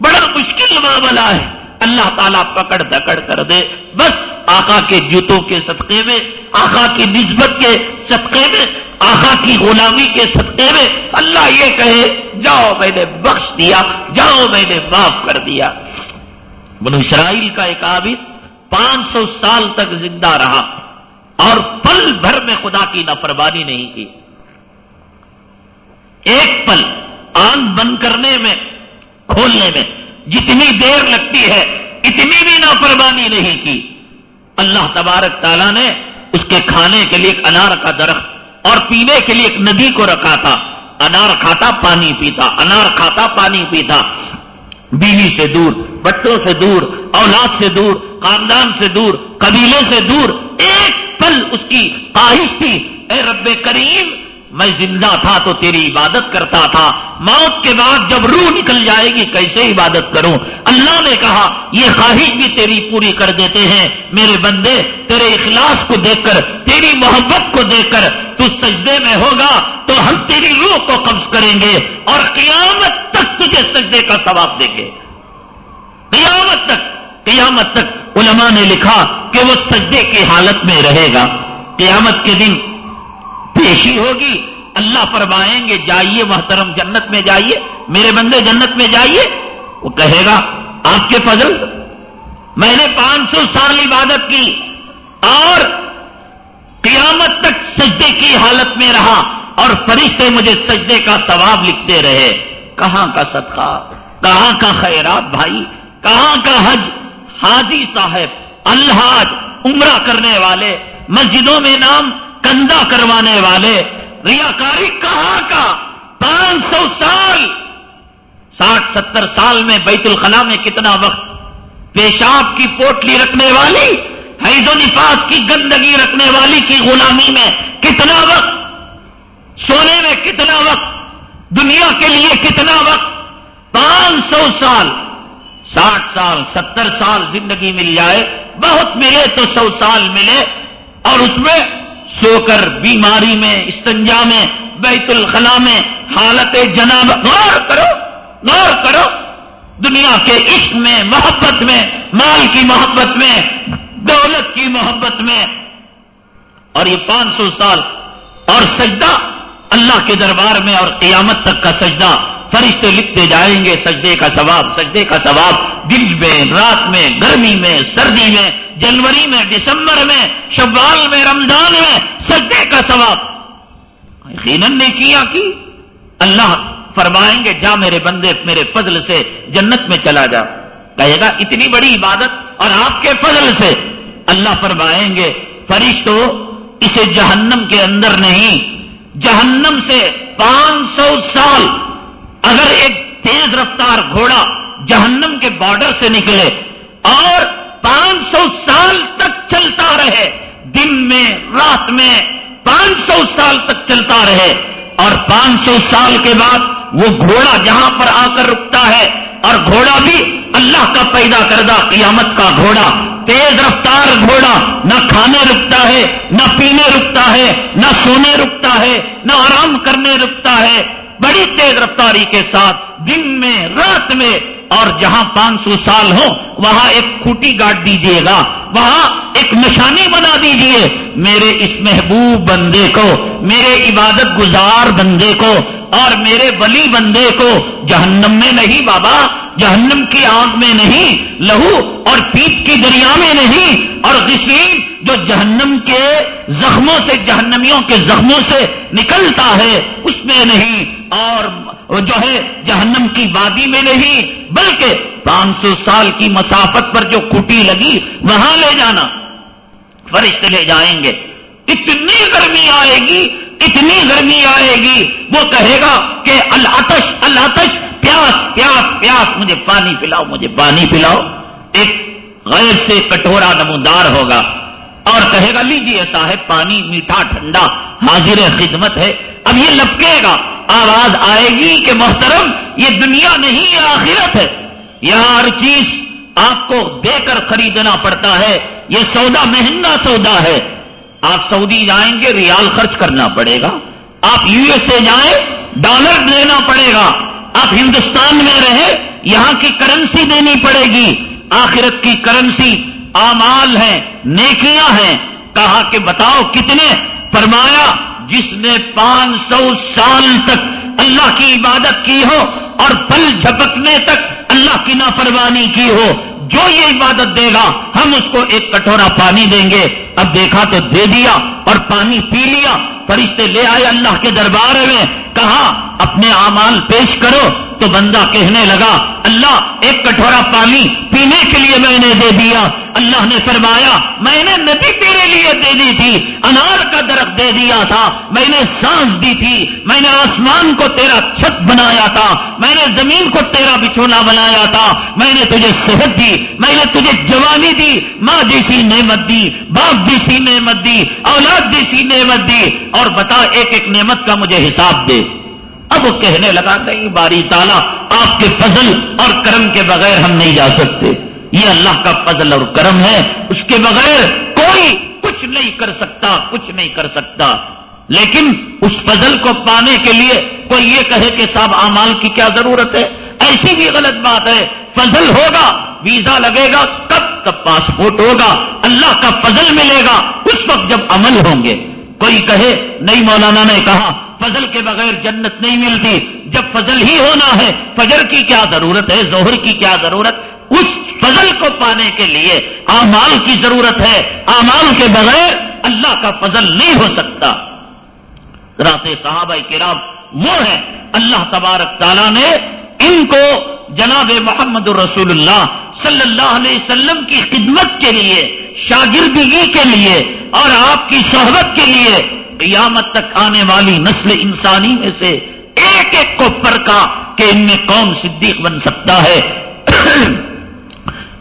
Speaker 1: بڑا مشکل معاملہ ہے۔ اللہ تعالیٰ پکڑ دکڑ کر دے۔ بس آقا کے جوتوں کے صدقے میں، آقا کی نسبت کے صدقے میں، آقا کی غلامی کے صدقے میں اللہ یہ کہے، جاؤ میں نے بخش دیا، جاؤ میں نے معاف کر دیا۔ بنو اسرائیل کا ایک عابد پانچ سو سال تک زندہ رہا اور پل بھر میں خدا کی نافرمانی نہیں کی۔ ایک پل آن بند کرنے میں، کھولنے میں جتنی دیر لگتی ہے، اتنی بھی نافرمانی نہیں کی۔ اللہ تبارک تعالیٰ نے اس کے کھانے کے لیے ایک انار کا درخت اور پینے کے لیے ایک ندی کو رکھا تھا۔ انار کھاتا، پانی پیتا۔ انار کھاتا، پانی پیتا۔ بیوی سے دور بٹوں سے دور، اولاد سے دور، خاندان سے دور، قبیلے سے دور، ایک پل اس کی خواہش تھی۔ اے رب کریم میں زندہ تھا تو تیری عبادت کرتا تھا۔ موت کے بعد جب روح نکل جائے گی، کیسے عبادت کروں؟ اللہ نے کہا، یہ خواہش بھی تیری پوری کر دیتے ہیں۔ میرے بندے، تیرے اخلاص کو دیکھ کر، تیری محبت کو دیکھ کر، تو سجدے میں ہوگا تو ہم تیری روح کو قبض کریں گے اور قیامت تک تجھے سجدے کا ثواب دیں گے۔ قیامت تک قیامت تک علماء نے لکھا کہ وہ سجدے کی حالت میں رہے گا۔ قیامت کے دن پیشی ہوگی۔ اللہ فرمائیں گے، جائیے محترم جنت میں جائیے، میرے بندے جنت میں جائیے۔ وہ کہے گا، آپ کے فضل۔ میں نے پانچ سو سال عبادت کی اور قیامت تک سجدے کی حالت میں رہا اور فرشتے مجھے سجدے کا ثواب لکھتے رہے۔ کہاں کا صدقہ؟ کہاں کا خیرات بھائی؟ کہاں کا حج؟ حاجی صاحب، الحاج، عمرہ کرنے والے۔ مسجدوں میں نام کندھا کروانے والے، ریاکاری کہاں کا؟ پانچ سو سال، ساٹھ ستر سال میں بیت الخلا میں کتنا وقت؟ پیشاب کی پوٹلی رکھنے والی، حیض و نفاس کی گندگی رکھنے والی کی غلامی میں کتنا وقت؟ سونے میں کتنا وقت؟ دنیا کے لیے کتنا وقت؟ پانچ سو سال، ساٹھ سال، ستر سال زندگی مل جائے، بہت ملے تو سو سال ملے، اور اس میں سو کر بیماری میں، استنجا میں، بیت الخلا میں، حالت جناب، غور کرو غور کرو۔ دنیا کے عشق میں، محبت میں، مال کی محبت میں، دولت کی محبت میں۔ اور یہ پانچ سو سال اور سجدہ اللہ کے دربار میں اور قیامت تک کا سجدہ۔ فرشتے لکھتے جائیں گے، سجدے کا ثواب، سجدے کا ثواب۔ دن میں، رات میں، گرمی میں، سردی میں جنوری میں، دسمبر میں، شوال میں، رمضان میں سجدے کا ثواب۔ یقیناً نے کیا کی۔ اللہ فرمائیں گے، جا میرے بندے، میرے فضل سے جنت میں چلا جا۔ کہے گا، اتنی بڑی عبادت اور آپ کے فضل سے۔ اللہ فرمائیں گے فرشتوں اسے جہنم کے اندر نہیں، جہنم سے پانچ سو سال اگر ایک تیز رفتار گھوڑا جہنم کے بارڈر سے نکلے اور پانچ سو سال تک چلتا رہے، دن میں، رات میں پانچ سو سال تک چلتا رہے۔ اور پانچ سو سال کے بعد وہ گھوڑا جہاں پر آ کر رکتا ہے، اور گھوڑا بھی اللہ کا پیدا کردہ قیامت کا گھوڑا۔ تیز رفتار گھوڑا، نہ کھانے رکتا ہے، نہ پینے رکتا ہے، نہ سونے رکتا ہے، نہ آرام کرنے رکتا ہے۔ بڑی تیز رفتاری کے ساتھ دن میں، رات میں اور جہاں پانچ سو سال ہو وہاں ایک کھوٹی گاٹ دیجیے گا، وہاں ایک نشانی بنا دیجیے۔ میرے اس محبوب بندے کو، میرے عبادت گزار بندے کو، اور میرے بلی بندے کو، جہنم میں نہیں بابا، جہنم کی آگ میں نہیں، لہو اور پیپ کی دریا میں نہیں، اور غسین جو جہنم کے زخموں سے، جہنمیوں کے زخموں سے نکلتا ہے، اس میں نہیں، اور جو ہے جہنم کی وادی میں نہیں، بلکہ پانچ سو سال کی مسافت پر جو کٹی لگی، وہاں لے جانا۔ فرشتے لے جائیں گے۔ اتنی گرمی آئے گی، اتنی گرمی آئے گی۔ وہ کہے گا کہ الاتش الاتش پیاس پیاس پیاس، مجھے پانی پلاؤ، مجھے پانی پلاؤ۔ ایک غیر سے کٹورا نمودار ہوگا۔ اور کہے گا لیجیے صاحب، پانی میٹھا، ٹھنڈا، حاضر خدمت ہے۔ اب یہ لپکے گا۔ آواز آئے گی کہ محترم، یہ دنیا نہیں، یہ آخرت ہے۔ یہاں ہر چیز آپ کو دے کر خریدنا پڑتا ہے۔ یہ سودا، مہنگا سودا ہے۔ آپ سعودی جائیں گے، ریال خرچ کرنا پڑے گا۔ آپ یو ایس اے جائیں، ڈالر دینا پڑے گا۔ آپ ہندوستان میں رہے یہاں کی کرنسی دینی پڑے گی۔ آخرت کی کرنسی آمال ہے نیکیاں ہیں۔ کہا کہ بتاؤ کتنے؟ فرمایا جس نے پانچ سو سال تک اللہ کی عبادت کی ہو اور پل جھپکنے تک اللہ کی نافرمانی کی ہو، جو یہ عبادت دے گا، ہم اس کو ایک کٹورا پانی دیں گے۔ اب دیکھا تو دے دیا اور پانی پی لیا، فرشتے لے آئے اللہ کے دربار میں، کہا، اپنے اعمال پیش کرو۔ تو بندہ کہنے لگا، اللہ، ایک کٹورا پانی پینے کے لیے میں نے دے دیا۔ اللہ نے فرمایا، میں نے ندی تیرے لیے دے دی تھی، انار کا درخت دے دیا تھا، میں نے سانس دی تھی، میں نے آسمان کو تیرا چھت بنایا تھا، میں نے زمین کو تیرا بچھونا بنایا تھا، میں نے تجھے صحت دی، میں نے تجھے جوانی دی، ماں جیسی نعمت دی، باپ جیسی نعمت دی، اولاد جیسی نعمت دی، اور بتا ایک ایک نعمت کا مجھے حساب دے۔ اب وہ کہنے لگا، نہیں باری تالا آپ کے فضل اور کرم کے بغیر ہم نہیں جا سکتے۔ یہ اللہ کا فضل اور کرم ہے۔ اس کے بغیر کوئی کچھ نہیں کر سکتا، کچھ نہیں کر سکتا۔ لیکن اس فضل کو پانے کے لیے کوئی یہ کہے کہ صاحب امال کی کیا ضرورت ہے؟ ایسی بھی غلط بات ہے فضل ہوگا، ویزا لگے گا، کب تب پاسپورٹ ہوگا، اللہ کا فضل ملے گا، اس وقت جب عمل ہوں گے۔ کوئی کہے، نہیں مولانا نے کہا، فضل کے بغیر جنت نہیں ملتی۔ جب فضل ہی ہونا ہے، فجر کی کیا ضرورت ہے زہر کی کیا ضرورت؟ اس فضل کو پانے کے لیے آمال کی ضرورت ہے۔ آمال کے بغیر اللہ کا فضل نہیں ہو سکتا۔ رات صحابہ کرام، وہ ہے اللہ تبارک تعالیٰ نے ان کو جناب محمد الرسول اللہ صلی اللہ علیہ وسلم کی خدمت کے لیے، شاگردگی کے لیے اور آپ کی صحبت کے لیے قیامت تک آنے والی نسل انسانی میں سے ایک ایک کو پرکا کہ ان میں کون صدیق بن سکتا ہے،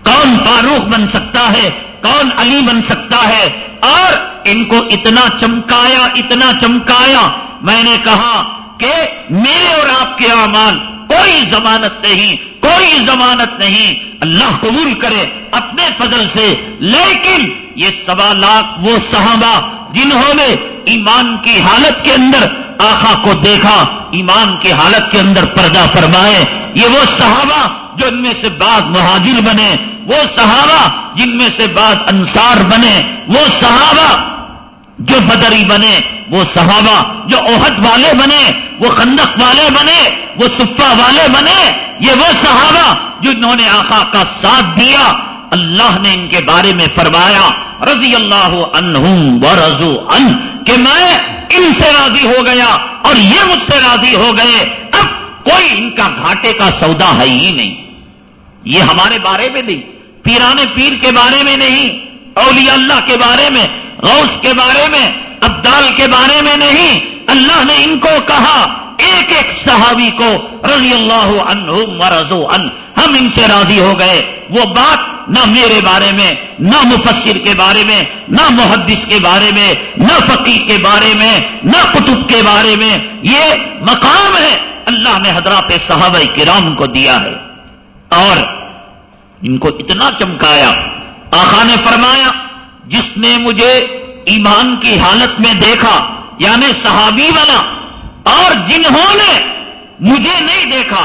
Speaker 1: کون فاروق بن سکتا ہے، کون علی بن سکتا ہے۔ اور ان کو اتنا چمکایا اتنا چمکایا، میں نے کہا کہ میرے اور آپ کے اعمال کوئی ضمانت نہیں، کوئی ضمانت نہیں۔ اللہ قبول کرے اپنے فضل سے۔ لیکن یہ سوا لاکھ وہ صحابہ جنہوں نے ایمان کی حالت کے اندر آخا کو دیکھا، ایمان کی حالت کے اندر پردہ فرمائے۔ یہ وہ صحابہ جو ان میں سے بعض مہاجر بنے، وہ صحابہ جن میں سے بعض انصار بنے۔ وہ صحابہ جو بدری بنے، وہ صحابہ، جو عہد والے بنے، وہ خندق والے بنے، وہ صفا والے بنے، یہ وہ صحابہ جنہوں نے آخا کا ساتھ دیا۔ اللہ نے ان کے بارے میں فرمایا، رضی اللہ عنہم و رضو ان، کہ میں ان سے راضی ہو گیا اور یہ مجھ سے راضی ہو گئے۔ اب کوئی ان کا گھاٹے کا سودا ہے ہی نہیں۔ یہ ہمارے بارے میں نہیں، پیرانے پیر کے بارے میں نہیں، اولیاء اللہ کے بارے میں غوث کے بارے میں، ابدال کے بارے میں نہیں، اللہ نے ان کو کہا، ایک ایک صحابی کو، رضی اللہ عنہم و ان، ہم ان سے راضی ہو گئے۔ وہ بات نہ میرے بارے میں، نہ مفسر کے بارے میں، نہ محدث کے بارے میں، نہ فقیر کے بارے میں، نہ کتب کے بارے میں۔ یہ مقام ہے۔ اللہ نے حضرات صحابہ کرام کو دیا ہے۔ اور ان کو اتنا چمکایا آخا نے فرمایا جس نے مجھے ایمان کی حالت میں دیکھا یعنی صحابی بنا، اور جنہوں نے مجھے نہیں دیکھا،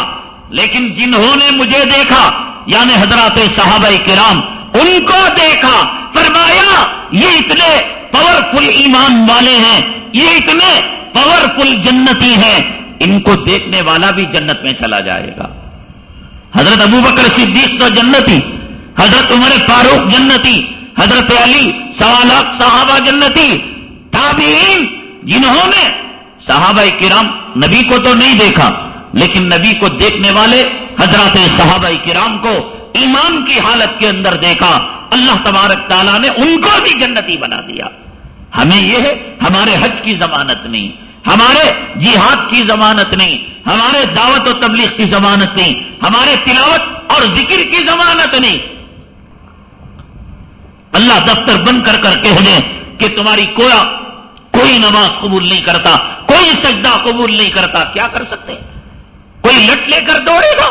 Speaker 1: لیکن جنہوں نے مجھے دیکھا یعنی حضرات صحابہ کرام، ان کو دیکھا، فرمایا، یہ اتنے پاورفل ایمان والے ہیں، یہ اتنے پاورفل جنتی ہیں، ان کو دیکھنے والا بھی جنت میں چلا جائے گا۔ حضرت ابو بکر صدیق تو جنتی، حضرت عمر فاروق جنتی حضرت علی سوالات صحابہ جنتی، تابعین، جنہوں نے صحابہ کرام، نبی کو تو نہیں دیکھا، لیکن نبی کو دیکھنے والے حضرات صحابہ کرام کو ایمان کی حالت کے اندر دیکھا۔ اللہ تبارک تعالیٰ نے ان کو بھی جنتی بنا دیا۔ ہمیں یہ ہے، ہمارے حج کی ضمانت نہیں، ہمارے جہاد کی ضمانت نہیں، ہمارے دعوت و تبلیغ کی ضمانت نہیں، ہمارے تلاوت اور ذکر کی ضمانت نہیں۔ اللہ دفتر بند کر کر کہہ دیں کہ تمہاری کویا کوئی نماز قبول نہیں کرتا، کوئی سجدہ قبول نہیں کرتا، کیا کر سکتے؟ کوئی لٹ لے کر دوڑے گا؟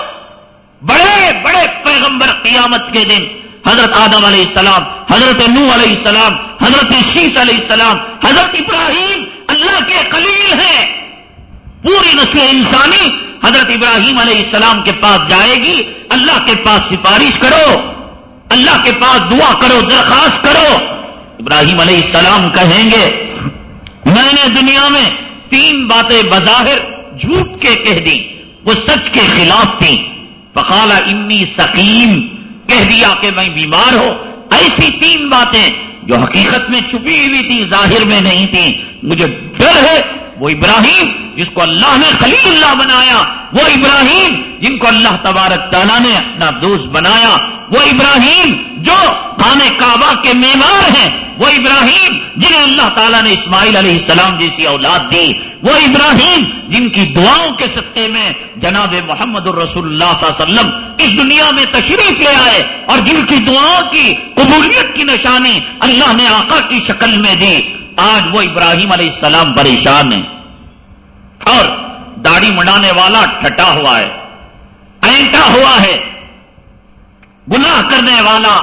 Speaker 1: بڑے بڑے پیغمبر قیامت کے دن، حضرت آدم علیہ السلام، حضرت نو علیہ السلام، حضرت شیش علیہ السلام، حضرت ابراہیم اللہ کے قلیل ہیں۔ پوری نسل انسانی حضرت ابراہیم علیہ السلام کے پاس جائے گی، اللہ کے پاس سفارش کرو۔ اللہ کے پاس دعا کرو، درخواست کرو۔ ابراہیم علیہ السلام کہیں گے، میں نے دنیا میں تین باتیں بظاہر جھوٹ کے کہہ دی وہ سچ کے خلاف تھی فقال انی سکیم کہہ دیا کہ میں بیمار ہوں۔ ایسی تین باتیں جو حقیقت میں چھپی ہوئی تھی ظاہر میں نہیں تھی مجھے ڈر ہے، وہ ابراہیم جس کو اللہ نے خلیل اللہ بنایا، وہ ابراہیم جن کو اللہ تبارک تعالیٰ نے اپنا دوست بنایا۔ وہ ابراہیم جو خانے کعبہ کے معمار ہیں، وہ ابراہیم جنہیں اللہ تعالیٰ نے اسماعیل علیہ السلام جیسی اولاد دی، وہ ابراہیم جن کی دعاؤں کے سطح میں جناب محمد الرسول اللہ صلی اللہ علیہ وسلم اس دنیا میں تشریف لے آئے اور جن کی دعاؤں کی قبولیت کی نشانی اللہ نے آقا کی شکل میں دی۔ آج وہ ابراہیم علیہ السلام پریشان ہیں۔ اور داڑھی مڈانے والا ٹھٹا ہوا ہے، اینٹا ہوا ہے۔ گناہ کرنے والا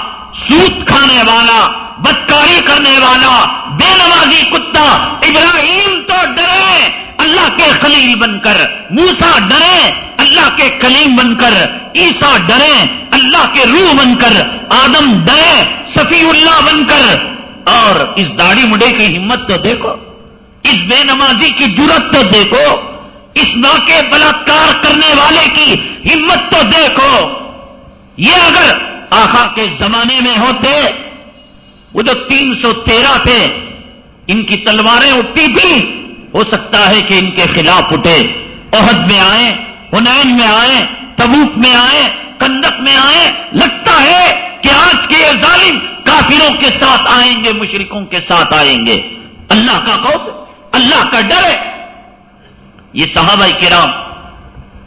Speaker 1: سوت کھانے والا، بدکاری کرنے والا، بے نمازی کتا، ابراہیم تو ڈرے، اللہ کے خلیل بن کر موسا ڈرے، اللہ کے کلیم بن کر عیسا ڈرے، اللہ کے روح بن کر، آدم ڈرے صفی اللہ بن کر۔ اور اس داڑھی مڈے کی ہمت تو دیکھو، اس بے نمازی کی جرت تو دیکھو، اس موقع بلاکار کرنے والے کی ہمت تو دیکھو۔ یہ اگر آخا کے زمانے میں ہوتے، وہ جو تین سو تیرہ تھے، ان کی تلواریں اٹھتی تھی ہو سکتا ہے کہ ان کے خلاف اٹھے۔ عہد میں آئے ہنین میں آئے تبوک میں آئے کندک میں آئے لگتا ہے کہ آج کے یہ ظالم کافروں کے ساتھ آئیں گے، مشرکوں کے ساتھ آئیں گے۔ اللہ کا خوف، اللہ کا ڈر ہے۔ یہ صحابہ کرام،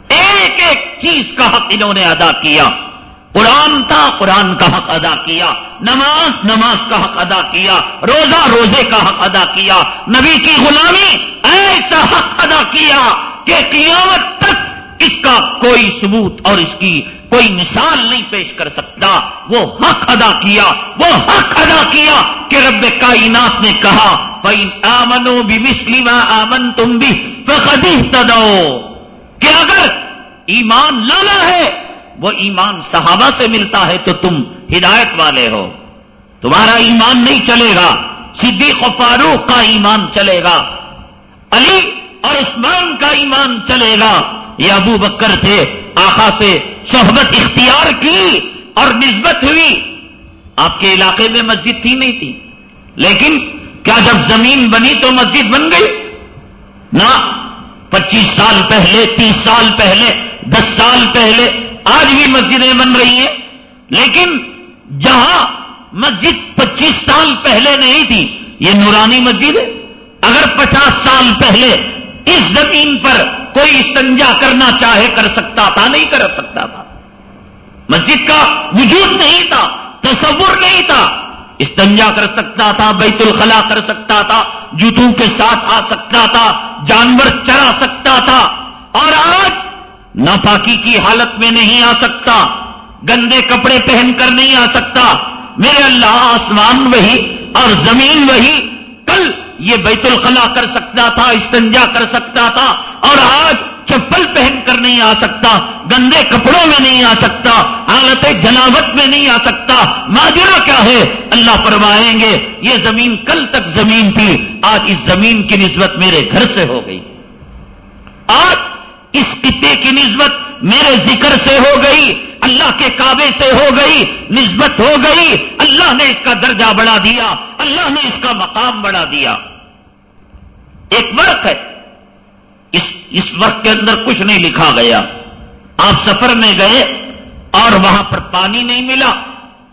Speaker 1: ایک ایک چیز کا حق انہوں نے ادا کیا۔ قرآن تھا قرآن کا حق ادا کیا، نماز نماز کا حق ادا کیا، روزہ، روزے کا حق ادا کیا، نبی کی غلامی ایسا حق ادا کیا کہ قیامت تک اس کا کوئی ثبوت اور اس کی کوئی مثال نہیں پیش کر سکتا۔ وہ حق ادا کیا، وہ حق ادا کیا کہ رب کائنات نے کہا بھائی آمنو بھی مسلم آمن تم بھی فقدی تدو کہ اگر ایمان لانا ہے وہ ایمان صحابہ سے ملتا ہے تو تم ہدایت والے ہو۔ تمہارا ایمان نہیں چلے گا۔ صدیق و فاروق کا ایمان چلے گا۔ علی اور عثمان کا ایمان چلے گا۔ یہ ابو بکر تھے آخا سے صحبت اختیار کی اور نسبت ہوئی۔ آپ کے علاقے میں مسجد تھی نہیں تھی۔ لیکن کیا جب زمین بنی تو مسجد بن گئی؟ نہ، پچیس سال پہلے، تیس سال پہلے، دس سال پہلے آج بھی مسجدیں بن رہی ہیں، لیکن جہاں مسجد پچیس سال پہلے نہیں تھی، یہ نورانی مسجد ہے۔ اگر پچاس سال پہلے اس زمین پر کوئی استنجا کرنا چاہے، کر سکتا تھا، نہیں کر سکتا تھا۔ مسجد کا وجود نہیں تھا، تصور نہیں تھا۔ استنجا کر سکتا تھا، بیت الخلا کر سکتا تھا، جوتوں کے ساتھ آ سکتا تھا، جانور چرا سکتا تھا۔ اور آج ناپاکی کی حالت میں نہیں آ سکتا، گندے کپڑے پہن کر نہیں آ سکتا۔ میرے اللہ، آسمان وہی اور زمین وہی۔ کل یہ بیت الخلا کر سکتا تھا، استنجا کر سکتا تھا اور آج چپل پہن کر نہیں آ سکتا، گندے کپڑوں میں نہیں آ سکتا، حالت جلاوت میں نہیں آ سکتا۔ ماجرا کیا ہے؟ اللہ پروائیں گے، یہ زمین کل تک زمین تھی، آج اس زمین کی نسبت میرے گھر سے ہو گئی۔ آج اس کتے کی نسبت میرے ذکر سے ہو گئی، اللہ کے کعبے سے ہو گئی، نسبت ہو گئی۔ اللہ نے اس کا درجہ بڑھا دیا، اللہ نے اس کا مقام بڑھا دیا۔ ایک ورق ہے۔ اس اس وقت کے اندر کچھ نہیں لکھا گیا۔ آپ سفر میں گئے اور وہاں پر پانی نہیں ملا،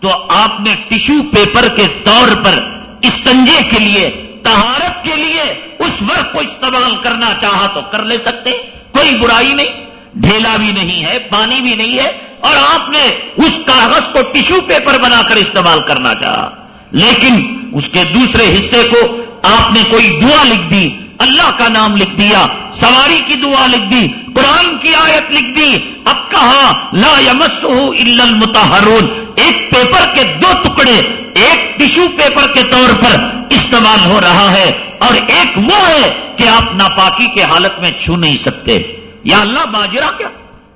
Speaker 1: تو آپ نے ٹشو پیپر کے طور پر استنجے کے لیے تہارت کے لیے اس وقت کو استعمال کرنا چاہا تو کر لے سکتے۔ کوئی برائی نہیں، ڈھیلا بھی نہیں ہے، پانی بھی نہیں ہے، اور آپ نے اس کاغذ کو ٹشو پیپر بنا کر استعمال کرنا چاہا۔ لیکن اس کے دوسرے حصے کو آپ نے کوئی دعا لکھ دی، اللہ کا نام لکھ دیا، سواری کی دعا لکھ دی، قرآن کی آیت لکھ دی، اب کہا لا یمس الا المتحرون ایک پیپر کے دو ٹکڑے ایک ٹشو پیپر کے طور پر استعمال ہو رہا ہے اور ایک وہ ہے کہ آپ ناپاکی کے حالت میں چھو نہیں سکتے۔ یا اللہ باجرا کیا؟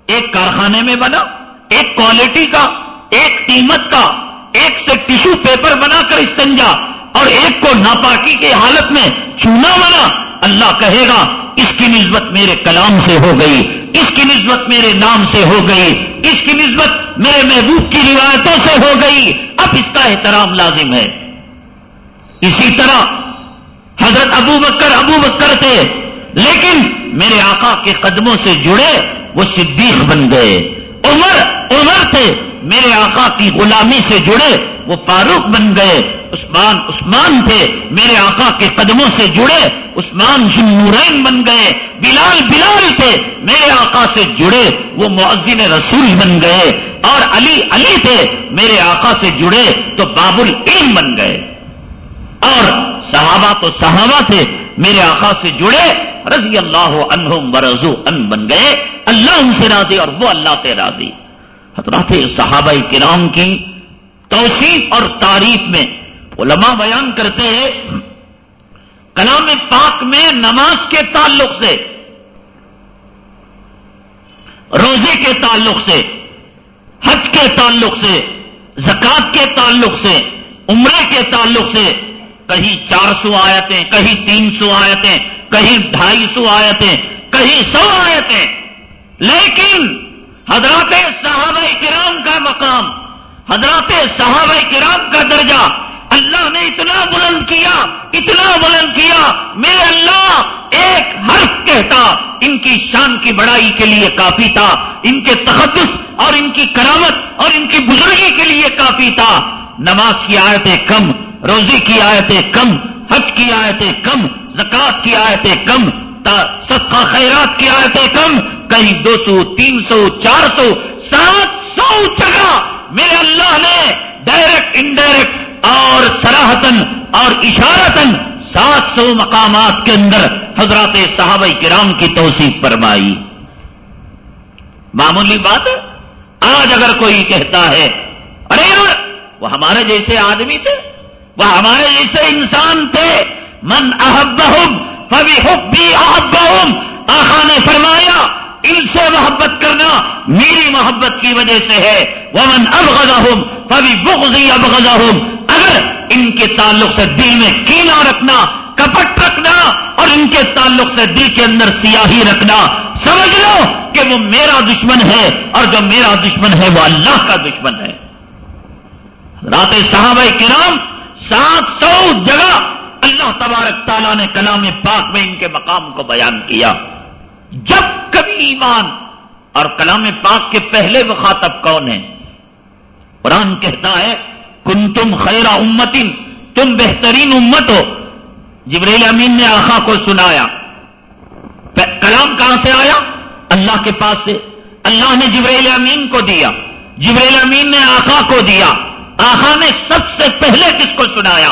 Speaker 1: ایک کارخانے میں بنا، ایک کوالٹی کا، ایک قیمت کا، ایک سے ٹشو پیپر بنا کر استنجا۔ اور ایک کو ناپاکی کے حالت میں چونا بنا اللہ کہے گا، اس کی نسبت میرے کلام سے ہو گئی، اس کی نسبت میرے نام سے ہو گئی، اس کی نسبت میرے محبوب کی روایتوں سے ہو گئی، اب اس کا احترام لازم ہے۔ اسی طرح حضرت ابو بکر ابو بکر تھے، لیکن میرے آقا کے قدموں سے جڑے وہ صدیق بن گئے۔ عمر عمر تھے، میرے آقا کی غلامی سے جڑے وہ فاروق بن گئے۔ عثمان عثمان تھے، میرے آقا کے قدموں سے جڑے، عثمان ذنورین بن گئے، بلال بلال تھے، میرے آقا سے جڑے، وہ معذن رسول بن گئے، اور علی علی تھے، میرے آقا سے جڑے، تو باب العلم بن گئے۔ اور صحابہ تو صحابہ تھے، میرے آقا سے جڑے، رضی اللہ عنہم ورزو ان بن گئے، اللہ ان سے راضی اور وہ اللہ سے راضی۔ حضرات صحابہ کرام کی توصیف اور تعریف میں علماء بیان کرتے ہیں، کلام پاک میں نماز کے تعلق سے، روزے کے تعلق سے، حج کے تعلق سے زکات کے تعلق سے عمرے کے تعلق سے، کہیں چار سو آیتیں، کہیں تین سو آیتیں، کہیں ڈھائی سو آیتیں، کہیں سو آیتیں۔ لیکن حضرات صحابہ کرام کا مقام، حضرات صحابہ کرام کا درجہ اللہ نے اتنا بلند کیا، اتنا بلند کیا، میرے اللہ ایک حرف کہتا، ان کی شان کی بڑائی کے لیے کافی تھا، ان کے تخصص اور ان کی کرامت اور ان کی بزرگی کے لیے کافی تھا۔ نماز کی آیتیں کم روزی کی آیتیں کم، حج کی آیتیں کم زکات کی آیتیں کم صدقہ خیرات کی آیتیں کم، کہیں دو سو، تین سو، چار سو، سات سو جگہ میرے اللہ نے ڈائریکٹ انڈائریکٹ اور سراہتن اور اشارتن سات سو مقامات کے اندر حضرات صحابہ کرام کی توصیف فرمائی۔ معمولی بات ہے۔ آج اگر کوئی کہتا ہے، ارے یار، وہ ہمارے جیسے آدمی تھے، وہ ہمارے جیسے انسان تھے۔ من احبہم فبی حبی احبہم۔ آخا نے فرمایا ان سے محبت کرنا میری محبت کی وجہ سے ہے۔ وہ من ابغضہم فبی بغضی ابغضہم اگر ان کے تعلق سے دل میں کینا رکھنا، کپٹ رکھنا اور ان کے تعلق سے دل کے اندر سیاہی رکھنا، سمجھ لو کہ وہ میرا دشمن ہے اور جو میرا دشمن ہے وہ اللہ کا دشمن ہے۔ رات صحابہ کرام، سات سو جگہ اللہ تبارک تعالیٰ نے کلام پاک میں ان کے مقام کو بیان کیا۔ جب کبھی ایمان اور کلام پاک کے پہلے مخاطب کون ہیں؟ قرآن کہتا ہے کن تم خیر امتن تم بہترین امت ہو. جبریل امین نے آخا کو سنایا۔ کلام کہاں سے آیا؟ اللہ کے پاس سے۔ اللہ نے جبریل امین کو دیا۔ جبریل امین نے آخا کو دیا۔ آخا نے سب سے پہلے کس کو سنایا؟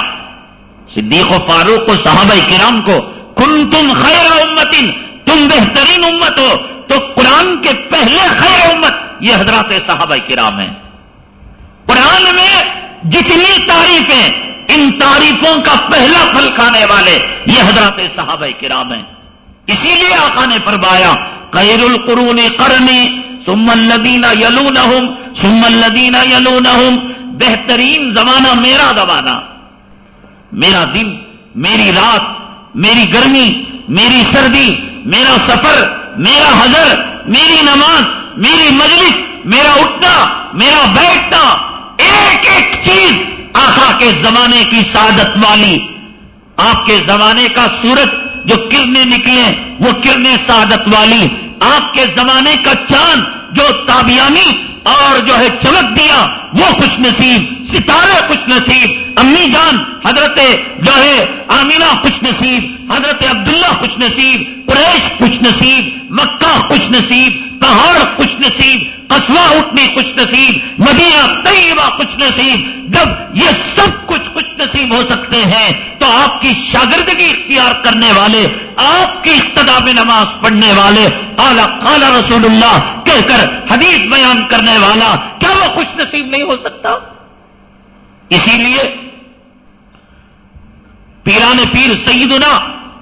Speaker 1: صدیق و فاروق کو صحابہ کرام کو۔ کن تم خیر امتن تم بہترین امت ہو، تو قرآن کے پہلے خیر امت یہ حضرات صحابہ کرام ہیں۔ قرآن میں جتنی تعریفیں، ان تعریفوں کا پہلا پھل کھانے والے یہ حضرات صحابہ کرام ہیں۔ اسی لیے آقا نے فرمایا خیر القرون کرنی سمن لدینہ یلون سمن لدینہ یلون بہترین زمانہ میرا زمانہ۔ میرا دن، میری رات، میری گرمی، میری سردی میرا سفر، میرا حضر، میری نماز، میری مجلس، میرا اٹھنا، میرا بیٹھنا، ایک ایک چیز آخا کے زمانے کی سعادت والی۔ آپ کے زمانے کا سورج جو کرنے نکلے، وہ کرنے سعادت والی۔ آپ کے زمانے کا چاند جو تابیانی اور جو ہے چمک دیا، وہ خوش نصیب، ستارے خوش نصیب۔ امی جان، حضرت جو ہے آمینہ خوش نصیب۔ حضرت عبداللہ خوش نصیب، قریش خوش نصیب، مکہ خوش نصیب پہاڑ خوش نصیب قصوہ اٹھنے خوش نصیب، مدینہ طیبہ خوش نصیب۔ جب یہ سب کچھ خوش نصیب ہو سکتے ہیں، تو آپ کی شاگردگی اختیار کرنے والے، آپ کی اقتدا میں نماز پڑھنے والے، اعلی کالا رسول اللہ، کہہ کر حدیث بیان کرنے والا، کیا وہ خوش نصیب نہیں ہو سکتا؟ اسی لیے، پیران پیر سیدنا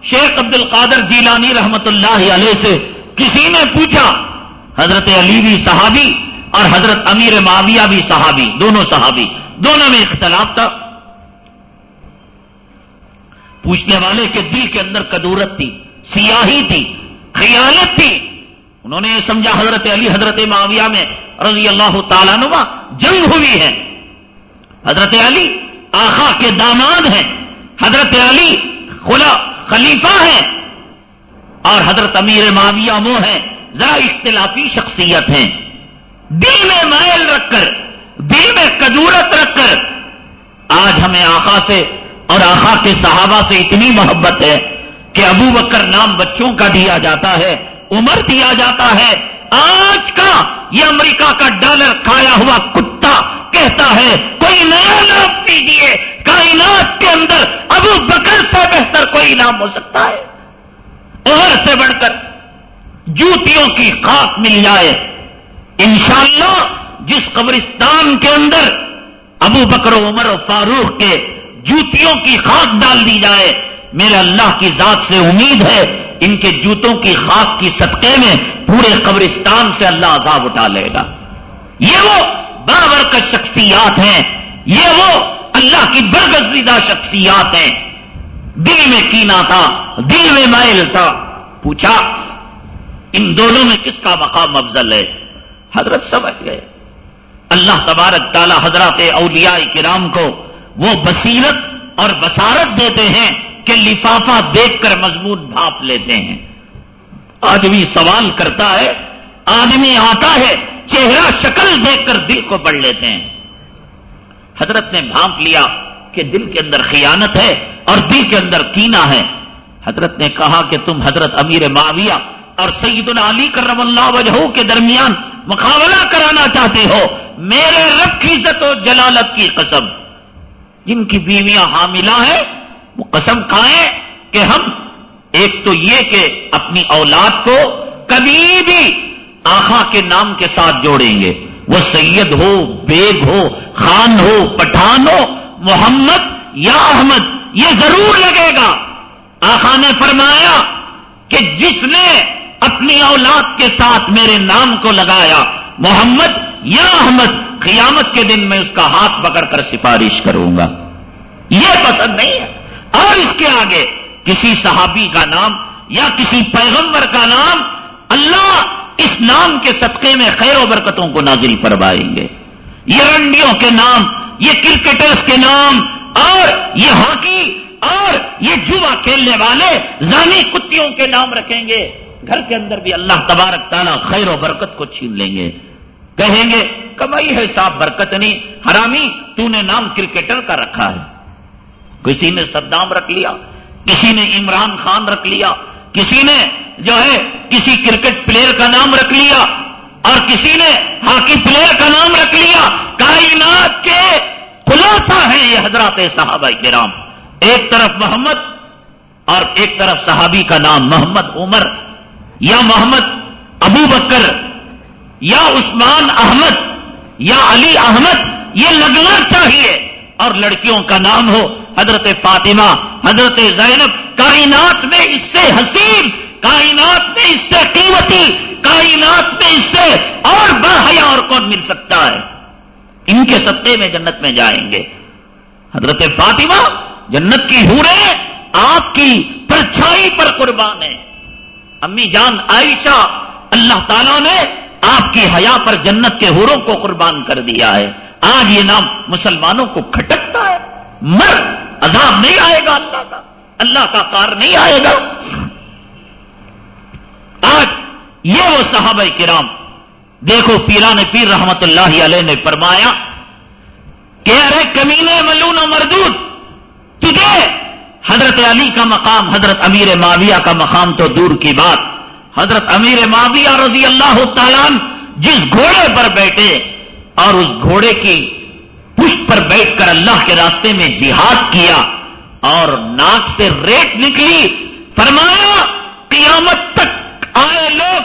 Speaker 1: شیخ عبد القادر جیلانی رحمت اللہ علیہ سے کسی نے پوچھا، حضرت علی بھی صحابی اور حضرت امیر معاویہ بھی صحابی، دونوں صحابی، دونوں میں اختلاف تھا۔ پوچھنے والے کے دل کے اندر کدورت تھی، سیاہی تھی خیالت تھی۔ انہوں نے یہ سمجھا، حضرت علی حضرت معاویہ میں رضی اللہ تعالیٰ نما جنگ ہوئی ہے۔ حضرت علی آخا کے داماد ہیں۔ حضرت علی خلا خلیفہ ہیں اور حضرت امیر معاویہ وہ ہیں، ذرا اختلافی شخصیت ہیں۔ دل میں مائل رکھ کر، دل میں کدورت رکھ کر، آج ہمیں آخا سے اور آخا کے صحابہ سے اتنی محبت ہے کہ ابو بکر نام بچوں کا دیا جاتا ہے، عمر دیا جاتا ہے۔ آج کا یہ امریکہ کا ڈالر کھایا ہوا کچھ کتا کہتا ہے، کوئی نیا نام دیجیے کائنات کے اندر ابو بکر سے بہتر کوئی نام ہو سکتا ہے۔ عمر سے بڑھ کر جوتیوں کی خاک مل جائے۔ انشاءاللہ جس قبرستان کے اندر ابو بکر و عمر و فاروق کے جوتیوں کی خاک ڈال دی جائے، میرے اللہ کی ذات سے امید ہے، ان کے جوتوں کی خاک کی صدقے میں پورے قبرستان سے اللہ عذاب اٹھا لے گا۔ یہ وہ بابرکت شخصیات ہیں۔ یہ وہ اللہ کی برگزیدہ شخصیات ہیں۔ دل میں کینا تھا، دل میں مائل تھا۔ پوچھا، ان دونوں میں کس کا مقام افضل ہے؟ حضرت سمجھ گئے۔ اللہ تبارک تعالی حضرات اولیاء کرام کو وہ بصیرت اور بسارت دیتے ہیں کہ لفافہ دیکھ کر مضبوط بھاپ لیتے ہیں۔ آدمی سوال کرتا ہے، آدمی آتا ہے چہرہ شکل دیکھ کر دل کو پڑھ لیتے ہیں۔ حضرت نے بھانپ لیا کہ دل کے اندر خیانت ہے اور دل کے اندر کینا ہے۔ حضرت نے کہا کہ تم حضرت امیر معاویہ اور سید علی کرم اللہ وجہ کے درمیان مقابلہ کرانا چاہتے ہو۔ میرے رب کی عزت و جلالت کی قسم۔ جن کی بیویاں حاملہ ہیں، وہ قسم کھائیں کہ ہم، ایک تو یہ کہ اپنی اولاد کو کبھی بھی آخا کے نام کے ساتھ جوڑیں گے۔ وہ سید ہو، بیگ ہو، خان ہو، پٹھان ہو، محمد یا احمد، یہ ضرور لگے گا۔ آخا نے فرمایا کہ جس نے اپنی اولاد کے ساتھ میرے نام کو لگایا، محمد یا احمد، قیامت کے دن میں اس کا ہاتھ پکڑ کر سفارش کروں گا۔ یہ پسند نہیں ہے۔ اور اس کے آگے کسی صحابی کا نام یا کسی پیغمبر کا نام اللہ اس نام کے صدقے میں خیر و برکتوں کو نازل فرمائیں گے۔ یہ رنڈیوں کے نام، یہ کرکٹرز کے نام، اور یہ ہاکی، اور یہ جوا کھیلنے والے زانی کتوں کے نام رکھیں گے۔ گھر کے اندر بھی اللہ تبارک تعالیٰ خیر و برکت کو چھین لیں گے۔ کہیں گے، کمائی ہے صاحب، برکت نہیں۔ حرامی تو نے نام کرکٹر کا رکھا ہے۔ کسی نے صدام رکھ لیا، کسی نے عمران خان رکھ لیا، کسی نے جو ہے کسی کرکٹ پلیئر کا نام رکھ لیا اور کسی نے ہاکی پلیئر کا نام رکھ لیا، کائنات کے خلاصہ ہیں یہ حضرات صحابہ کرام۔ ایک طرف محمد اور ایک طرف صحابی کا نام محمد عمر یا محمد ابو بکر یا عثمان احمد یا علی احمد، یہ لگنا چاہیے اور لڑکیوں کا نام ہو۔ حضرت فاطمہ، حضرت زینب، کائنات میں اس سے حسین کائنات میں اس سے قیمتی کائنات میں اس سے اور بحیا اور کون مل سکتا ہے؟ ان کے سطح میں جنت میں جائیں گے۔ حضرت فاطمہ جنت کی ہورے، آپ کی پرچھائی پر قربان ہے امی جان عائشہ، اللہ تعالیٰ نے آپ کی حیا پر جنت کے ہوروں کو قربان کر دیا ہے۔ آج یہ نام مسلمانوں کو کھٹکتا ہے۔ مر، عذاب نہیں آئے گا، اللہ کا اللہ کا کار نہیں آئے گا۔ آج یہ وہ صحابہ کرام، دیکھو پیران پیر رحمت اللہ علیہ نے فرمایا کہ ارے کمینے ملون و مردود، تجھے حضرت علی کا مقام، حضرت امیر معاویہ کا مقام تو دور کی بات۔ حضرت امیر معاویہ رضی اللہ تعالیٰ جس گھوڑے پر بیٹھے اور اس گھوڑے کی پشت پر بیٹھ کر اللہ کے راستے میں جہاد کیا اور ناک سے ریٹ نکلی، فرمایا، قیامت تک آئے لوگ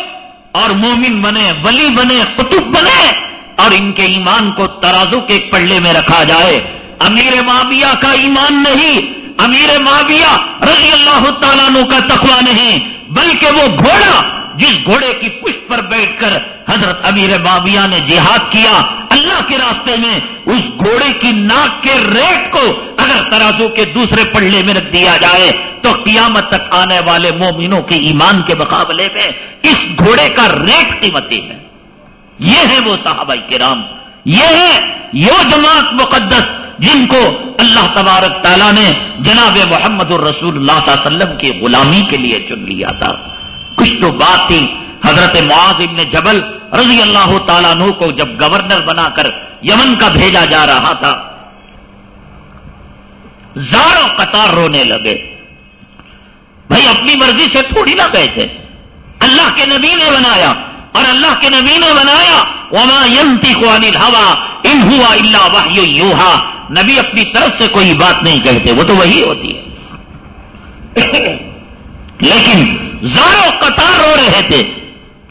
Speaker 1: اور مومن بنے، ولی بنے، قطب بنے اور ان کے ایمان کو ترازو کے ایک میں رکھا جائے۔ امیر معاویہ کا ایمان نہیں۔ امیر معاویہ رضی اللہ تعالیٰ کا تخوا نہیں، بلکہ وہ گھوڑا جس گھوڑے کی پشت پر بیٹھ کر حضرت امیر معاویہ نے جہاد کیا، اللہ کے راستے میں اس گھوڑے کی ناک کے ریٹ کو اگر ترازو کے دوسرے پڑھنے میں رکھ دیا جائے، تو قیامت تک آنے والے مومنوں کے ایمان کے مقابلے میں اس گھوڑے کا ریٹ قیمتی ہے۔ یہ ہے وہ صحابہ کرام، یہ ہے یو جماعت مقدس جن کو اللہ تبارک تعالیٰ نے جناب محمد الرسول اللہ صلی اللہ علیہ وسلم کی غلامی کے لیے چن لیا تھا۔ کچھ تو بات تھی۔ حضرت معاذ ابن جبل رضی اللہ تعالیٰ نو کو جب گورنر بنا کر یمن کا بھیجا جا رہا تھا، زاروں قطار رونے لگے۔ بھائی، اپنی مرضی سے تھوڑی نہ گئے تھے۔ اللہ کے نبی نے بنایا اور اللہ کے نبی نے بنایا۔ وما ینتی کو انل ہوا ان ہوا اللہ واہ یوہا نبی اپنی طرف سے کوئی بات نہیں کہتے، وہ تو وہی ہوتی ہے۔ لیکن زاروں قطار رو رہے تھے۔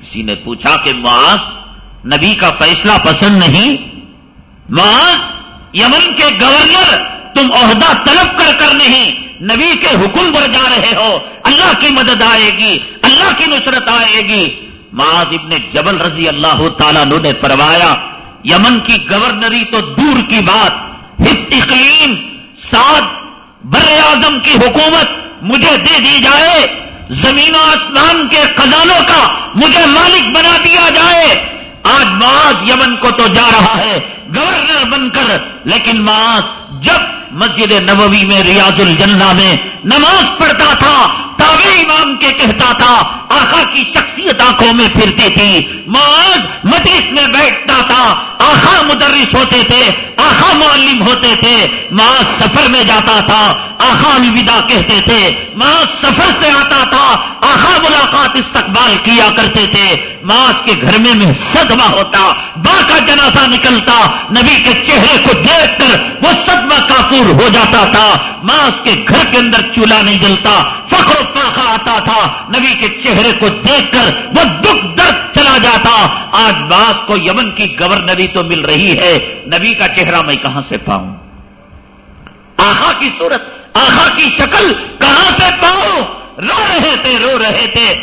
Speaker 1: کسی نے پوچھا کہ معاذ، نبی کا فیصلہ پسند نہیں؟ معاذ، یمن کے گورنر تم عہدہ طلب کر کر نہیں، نبی کے حکم پر جا رہے ہو، اللہ کی مدد آئے گی، اللہ کی نصرت آئے گی۔ معاذ ابن جبل رضی اللہ تعالیٰ نے فرمایا، یمن کی گورنری تو دور کی بات اقلیم سات بر اعظم کی حکومت مجھے دے دی جائے۔ زمین و آسمان کے خزانوں کا مجھے مالک بنا دیا جائے۔ آج معاذ یمن کو تو جا رہا ہے، گورنر بن کر۔ لیکن معاذ جب مسجد نبوی میں، ریاض الجنہ میں نماز پڑھتا تھا تابع امام کے کہتا تھا آخا کی شخصیت آنکھوں میں پھرتی تھی۔ معاذ مجلس میں بیٹھتا تھا آخا مدرس ہوتے تھے آخا معلم ہوتے تھے۔ معاذ سفر میں جاتا تھا آخا الوداع کہتے تھے۔ معاذ سفر سے آتا تھا آخا ملاقات استقبال کیا کرتے تھے۔ معاذ کے گھر میں میں صدمہ ہوتا با کا جنازہ نکلتا، نبی کے چہرے کو دیکھ کر وہ صدمہ کافور ہو جاتا تھا۔ معاذ کے گھر کے اندر چولہا نہیں جلتا، فخر و آتا تھا، نبی کے چہرے کو دیکھ کر وہ دکھ درد چلا جاتا۔ آج باس کو یمن کی گورنری تو مل رہی ہے، نبی کا چہرہ میں کہاں سے پاؤں؟ آخا کی صورت، آخا کی شکل کہاں سے پاؤں؟ رو رہے تھے، رو رہے تھے۔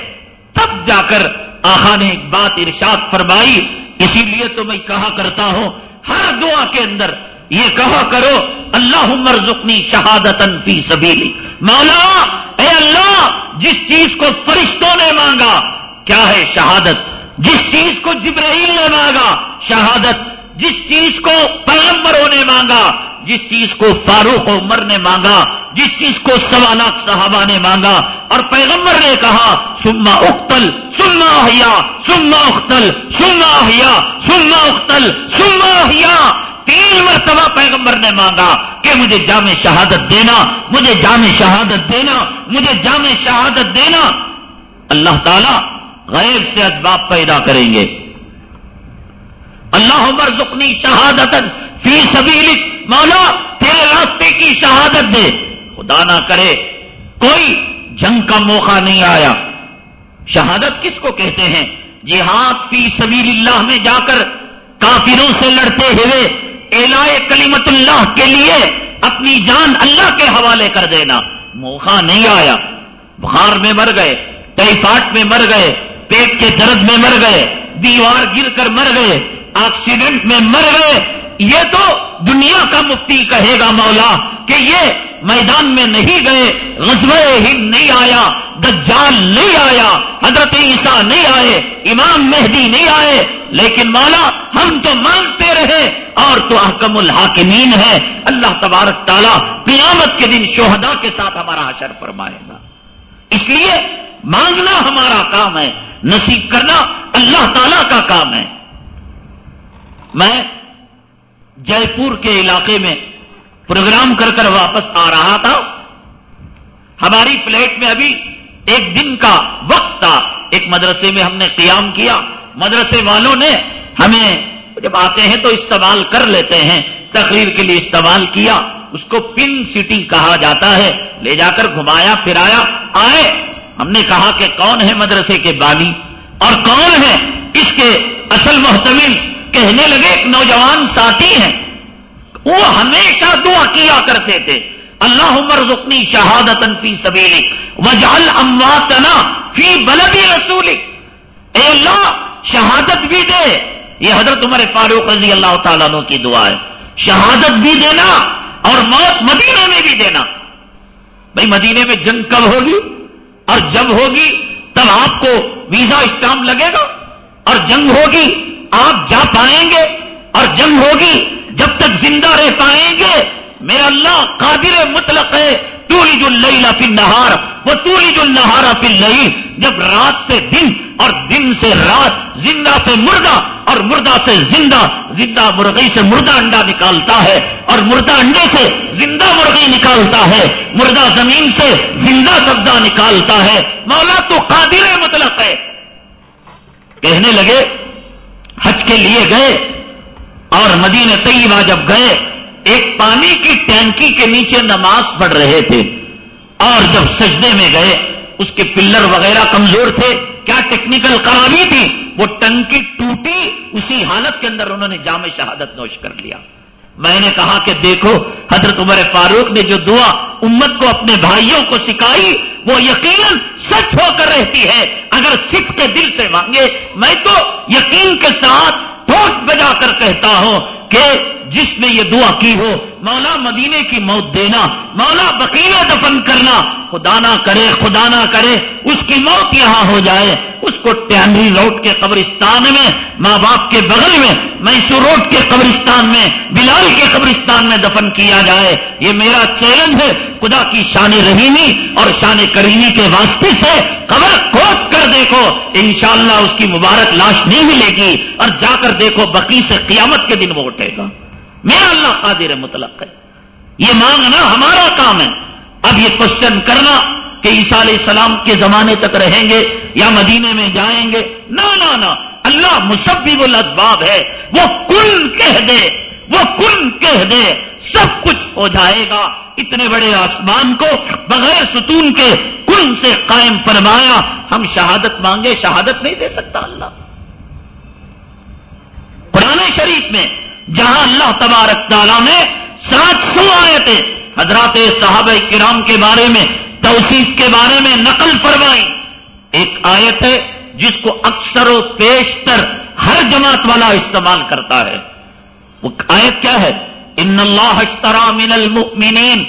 Speaker 1: تب جا کر آخا نے ایک بات ارشاد فرمائی، اسی لیے تو میں کہا کرتا ہوں، ہر دعا کے اندر یہ کہا کرو اللہ عمر زخنی شہادت فی سبیلی. مولا، اے اللہ، جس چیز کو فرشتوں نے مانگا، کیا ہے شہادت؟ جس چیز کو جبرائیل نے مانگا، شہادت؟ جس چیز کو پیغمبروں نے مانگا جس چیز کو فاروق عمر نے مانگا، جس چیز کو سوالات صحابہ نے مانگا، اور پیغمبر نے کہا، سما اختل سما ہیا سما اختل سما ہیا سما اختل سما ہیا تین مرتبہ پیغمبر نے مانگا کہ مجھے جامع شہادت دینا، مجھے جامع شہادت دینا، مجھے جامع شہادت دینا۔ اللہ تعالی غیب سے اسباب پیدا کریں گے۔ اللہ عمر زخنی شہادت فی سبیل مولا، تیرے راستے کی شہادت دے۔ خدا نہ کرے، کوئی جنگ کا موقع نہیں آیا۔ شہادت کس کو کہتے ہیں؟ جہاد فی سبیل اللہ میں جا کر کافروں سے لڑتے ہوئے اعلائے کلیمت اللہ کے لیے اپنی جان اللہ کے حوالے کر دینا۔ موقع نہیں آیا۔ بخار میں مر گئے، ٹائیفائڈ میں مر گئے، پیٹ کے درد میں مر گئے، دیوار گر کر مر گئے ایکسیڈنٹ میں مر گئے۔ یہ تو دنیا کا مفتی کہے گا مولا کہ یہ میدان میں نہیں گئے غزب ہند نہیں آیا، دجال نہیں آیا، حضرت عیسیٰ نہیں آئے، امام مہدی نہیں آئے۔ لیکن مولا ہم تو مانتے رہے اور تو احکم الحاکمین ہے اللہ تبارک تعالیٰ قیامت کے دن شہدا کے ساتھ ہمارا حشر فرمائے گا۔ اس لیے مانگنا ہمارا کام ہے، نصیب کرنا اللہ تعالی کا کام ہے۔ میں جے پور کے علاقے میں پروگرام کر کر واپس آ رہا تھا۔ ہماری فلیٹ میں ابھی ایک دن کا وقت تھا۔ ایک مدرسے میں ہم نے قیام کیا۔ مدرسے والوں نے ہمیں جب آتے ہیں تو استعمال کر لیتے ہیں۔ تقریر کے لیے استعمال کیا۔ اس کو پن سٹی کہا جاتا ہے۔ لے جا کر گھمایا، پھرایا، آئے۔ ہم نے کہا کہ کون ہے مدرسے کے بالی؟ اور کون ہے اس کے اصل محتمل؟ کہنے لگے، ایک نوجوان ساتھی ہیں۔ وہ ہمیشہ دعا کیا کرتے تھے۔ اللہ عمر رکنی شہادت فی سبیلی وجال امواتنا فی بلدی رسولی اے اللہ، شہادت بھی دے۔ یہ حضرت عمر فاروق رضی اللہ تعالیٰ کی دعا ہے۔ شہادت بھی دینا اور موت مدینے میں بھی دینا۔ بھائی، مدینے میں جنگ کب ہوگی؟ اور جب ہوگی، تب آپ کو ویزا اسٹامپ لگے گا اور جنگ ہوگی۔ آپ جا پائیں گے اور جنگ ہوگی، جب تک زندہ رہ پائیں گے، میرا اللہ قادر مطلق ہے تولی جو لئی فی نہار وہ تولی جو نہارا فی لئی جب رات سے دن اور دن سے رات، زندہ سے مردہ اور مردہ سے زندہ زندہ مرغی سے مردہ انڈا نکالتا ہے اور مردہ انڈے سے زندہ مرغی نکالتا ہے، مردہ زمین سے زندہ سبزہ نکالتا ہے۔ مولا تو قادر مطلق ہے۔ کہنے لگے حج کے لیے گئے اور مدینہ طیبہ جب گئے، ایک پانی کی ٹینکی کے نیچے نماز پڑھ رہے تھے اور جب سجدے میں گئے، اس کے پلر وغیرہ کمزور تھے، کیا ٹیکنیکل خرابی تھی؟ وہ ٹنکی ٹوٹی، اسی حالت کے اندر انہوں نے جامع شہادت نوش کر لیا۔ میں نے کہا کہ دیکھو، حضرت عمر فاروق نے جو دعا امت کو، اپنے بھائیوں کو سکھائی، وہ یقیناً سچ ہو کر رہتی ہے۔ اگر سکھ کے دل سے مانگے، میں تو یقین کے ساتھ ٹوٹ بجا کر کہتا ہوں کہ جس نے یہ دعا کی ہو، مولا مدینے کی موت دینا، مولا بقیہ دفن کرنا، خدا نہ کرے، خدا نہ کرے، اس کی موت یہاں ہو جائے، اس کو ٹینڈری روڈ کے قبرستان میں، ماں باپ کے بغل میں، میسور روڈ کے قبرستان میں، بلال کے قبرستان میں دفن کیا جائے۔ یہ میرا چیلنج ہے۔ خدا کی شان رحیمی اور شان کریمی کے واسطے سے قبر کھود کر دیکھو، انشاءاللہ اس کی مبارک لاش نہیں ملے گی اور جا کر دیکھو، بقی سے قیامت کے دن وہ اٹھے گا۔ میرا اللہ قادر مطلق ہے۔ یہ مانگنا ہمارا کام ہے۔ اب یہ کوشچن کرنا کہ عیسیٰ علیہ السلام کے زمانے تک رہیں گے یا مدینے میں جائیں گے۔ نہ نہ اللہ مسبب الاسباب ہے۔ وہ کل کہہ دے۔ وہ کل کہہ دے۔ سب کچھ ہو جائے گا۔ اتنے بڑے آسمان کو بغیر ستون کے کل سے قائم فرمایا۔ ہم شہادت مانگے، شہادت نہیں دے سکتا اللہ۔ قرآن شریف میں جہاں اللہ تبارک تعالیٰ نے سات سو آئے تھے حضرات صحابہ کرام کے بارے میں، توصیف کے بارے میں نقل فرمائی ایک آیت ہے جس کو اکثر و پیشتر ہر جماعت والا استعمال کرتا ہے۔ وہ آیت کیا ہے؟ ان اللہ اشترا من المؤمنین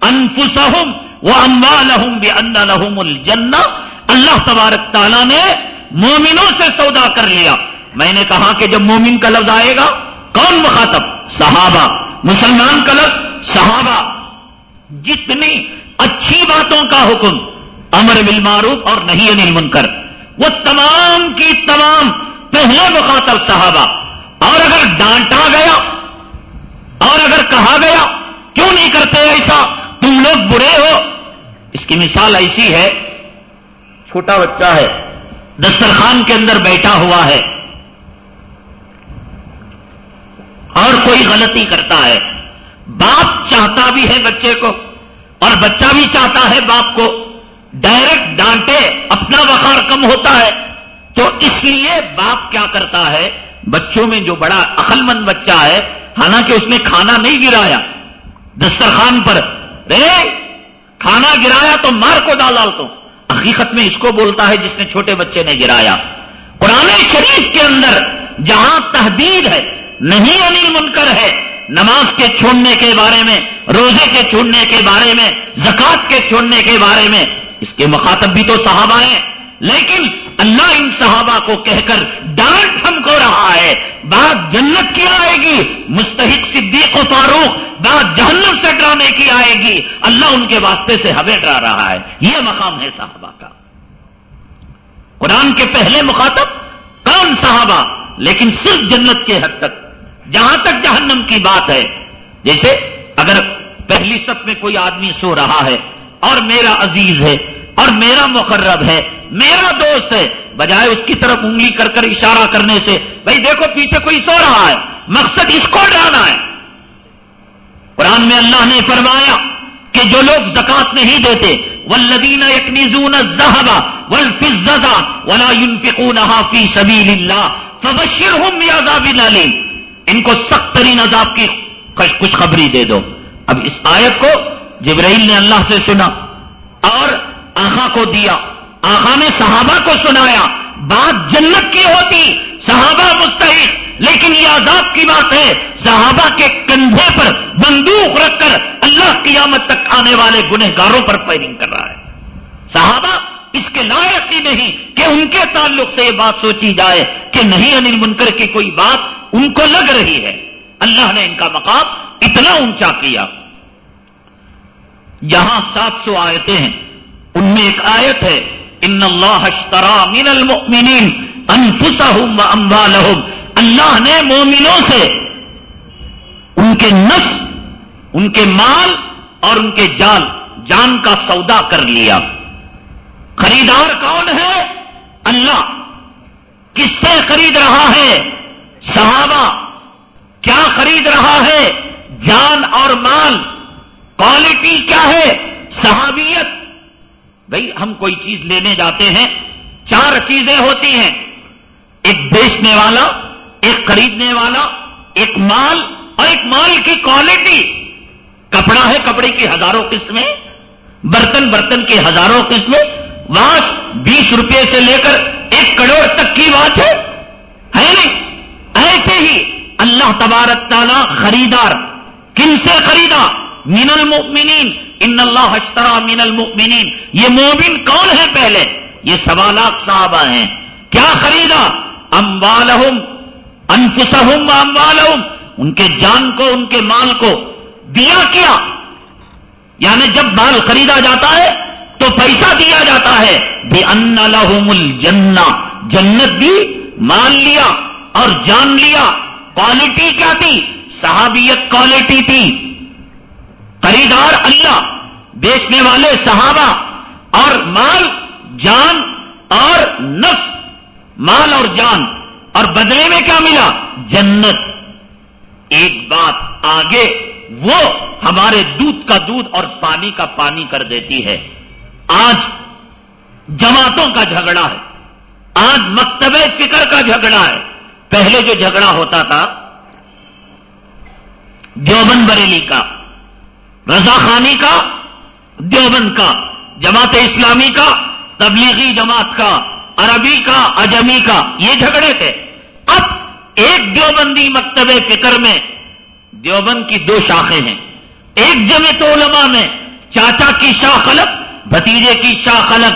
Speaker 1: انفسہم و اموالہم بان لہم الجنہ۔ اللہ تبارک تعالیٰ نے مومنوں سے سودا کر لیا۔ میں نے کہا کہ جب مومن کا لفظ آئے گا کون مخاطب، صحابہ، مسلمان کا لفظ صحابہ۔ جتنی اچھی باتوں کا حکم، امر بالمعروف اور نہیں انل منکر وہ تمام کی تمام پہلے مخاطب صحابہ۔ اور اگر ڈانٹا گیا، اور اگر کہا گیا، کیوں نہیں کرتے ایسا؟ تم لوگ برے ہو۔ اس کی مثال ایسی ہے، چھوٹا بچہ ہے، دسترخوان کے اندر بیٹھا ہوا ہے۔ اور کوئی غلطی کرتا ہے۔ باپ چاہتا بھی ہے بچے کو اور بچہ بھی چاہتا ہے باپ کو۔ ڈائریکٹ ڈانٹے، اپنا وقار کم ہوتا ہے۔ تو اس لیے باپ کیا کرتا ہے؟ بچوں میں جو بڑا عقل مند بچہ ہے، حالانکہ اس نے کھانا نہیں گرایا، دسترخوان پر۔ رے، کھانا گرایا تو مار کو ڈال تو حقیقت میں اس کو بولتا ہے جس نے چھوٹے بچے نے گرایا۔ قرآن شریف کے اندر جہاں تحدید ہے نہیں انل منکر ہے نماز کے چھوڑنے کے بارے میں، روزے کے چھوڑنے کے بارے میں زکات کے چھوڑنے کے بارے میں، اس کے مخاطب بھی تو صحابہ ہیں۔ لیکن اللہ ان صحابہ کو کہہ کر ڈانٹ ہم کو رہا ہے۔ بات جنت کی آئے گی، مستحق صدیق و فاروق بات جہنم سے ڈرانے کی آئے گی۔ اللہ ان کے واسطے سے ہمیں ڈرا رہا ہے۔ یہ مقام ہے صحابہ کا۔ قرآن کے پہلے مخاطب کون صحابہ؟ لیکن صرف جنت کے حد تک۔ جہاں تک جہنم کی بات ہے، جیسے اگر پہلی سب میں کوئی آدمی سو رہا ہے، اور میرا عزیز ہے، اور میرا مقرب ہے، میرا دوست ہے، بجائے اس کی طرف انگلی کر کر اشارہ کرنے سے، بھائی دیکھو پیچھے کوئی سو رہا ہے، مقصد اس کو ڈرانا ہے۔ قرآن میں اللہ نے فرمایا کہ جو لوگ زکات نہیں دیتے ولدین یکنیزون الذهب والفضه ولا ينفقونها في سبيل الله فبشرهم بعذاب الیم ان کو سخت ترین عذاب کی خوشخبری دے دو۔ اب اس آیت کو جبرائیل نے اللہ سے سنا اور آخا کو دیا۔ آخا نے صحابہ کو سنایا۔ بات جنت کی ہوتی، صحابہ مستحق۔ لیکن یہ عذاب کی بات ہے، صحابہ کے کندھے پر بندوق رکھ کر اللہ قیامت تک آنے والے گنہ گاروں پر فائرنگ کر رہا ہے۔ صحابہ اس کے لائق ہی نہیں کہ ان کے تعلق سے یہ بات سوچی جائے کہ نہیں انل منکر کی کوئی بات ان کو لگ رہی ہے۔ اللہ نے ان کا مقام اتنا اونچا کیا۔ جہاں سات سو آیتیں ہیں۔ ان میں ایک آیت ہے، ان اللہ اشترا من المؤمنین انفسهم واموالهم اللہ نے مومنوں سے ان کے نس ان کے مال اور ان کے جان جان کا سودا کر لیا۔ خریدار کون ہے؟ اللہ۔ کس سے خرید رہا ہے؟ صحابہ کیا خرید رہا ہے؟ جان اور مال کوالٹی کیا ہے؟ صحابیت۔ بھائی ہم کوئی چیز لینے جاتے ہیں، چار چیزیں ہوتی ہیں۔ ایک بیچنے والا، ایک خریدنے والا، ایک مال اور ایک مال کی کوالٹی کپڑا ہے کپڑے کی ہزاروں قسمیں، برتن برتن کی ہزاروں قسمیں۔ واچ بیس روپے سے لے کر ایک کروڑ تک کی واچ ہے نہیں؟ ایسے ہی اللہ تبارک تعالی خریدار، کن سے خریدا؟ من المؤمنین۔ ان اللہ اشترا من المؤمنین۔ یہ مومن کون ہے پہلے؟ یہ سوا صحابہ ہیں۔ کیا خریدا؟ اموالہم، انفسہم و اموالہم۔ ان کے جان کو، ان کے مال کو دیا کیا؟ یعنی جب مال خریدا جاتا ہے تو پیسہ دیا جاتا ہے۔ بے ان لہم الجنہ۔ جنت بھی مال لیا۔ اور جان لیا کوالٹی کیا تھی؟ صحابیت کوالٹی تھی۔ خریدار اللہ، بیچنے والے صحابہ۔ اور مال، جان اور نفس۔ مال اور جان۔ اور بدلے میں کیا ملا؟ جنت۔ ایک بات آگے، وہ ہمارے دودھ کا دودھ اور پانی کا پانی کر دیتی ہے۔ آج جماعتوں کا جھگڑا ہے۔ آج مکتب فکر کا جھگڑا ہے۔ پہلے جو جھگڑا ہوتا تھا، دیوبند بریلی کا، رضا خانی کا، دیوبند کا، جماعت اسلامی کا، تبلیغی جماعت کا، عربی کا، اجمی کا، یہ جھگڑے تھے۔ اب ایک دیوبندی مکتب فکر میں دیوبند کی دو شاخیں ہیں۔ ایک جمع علماء میں، چاچا کی شاخ الگ بھتیجے کی شاخ الگ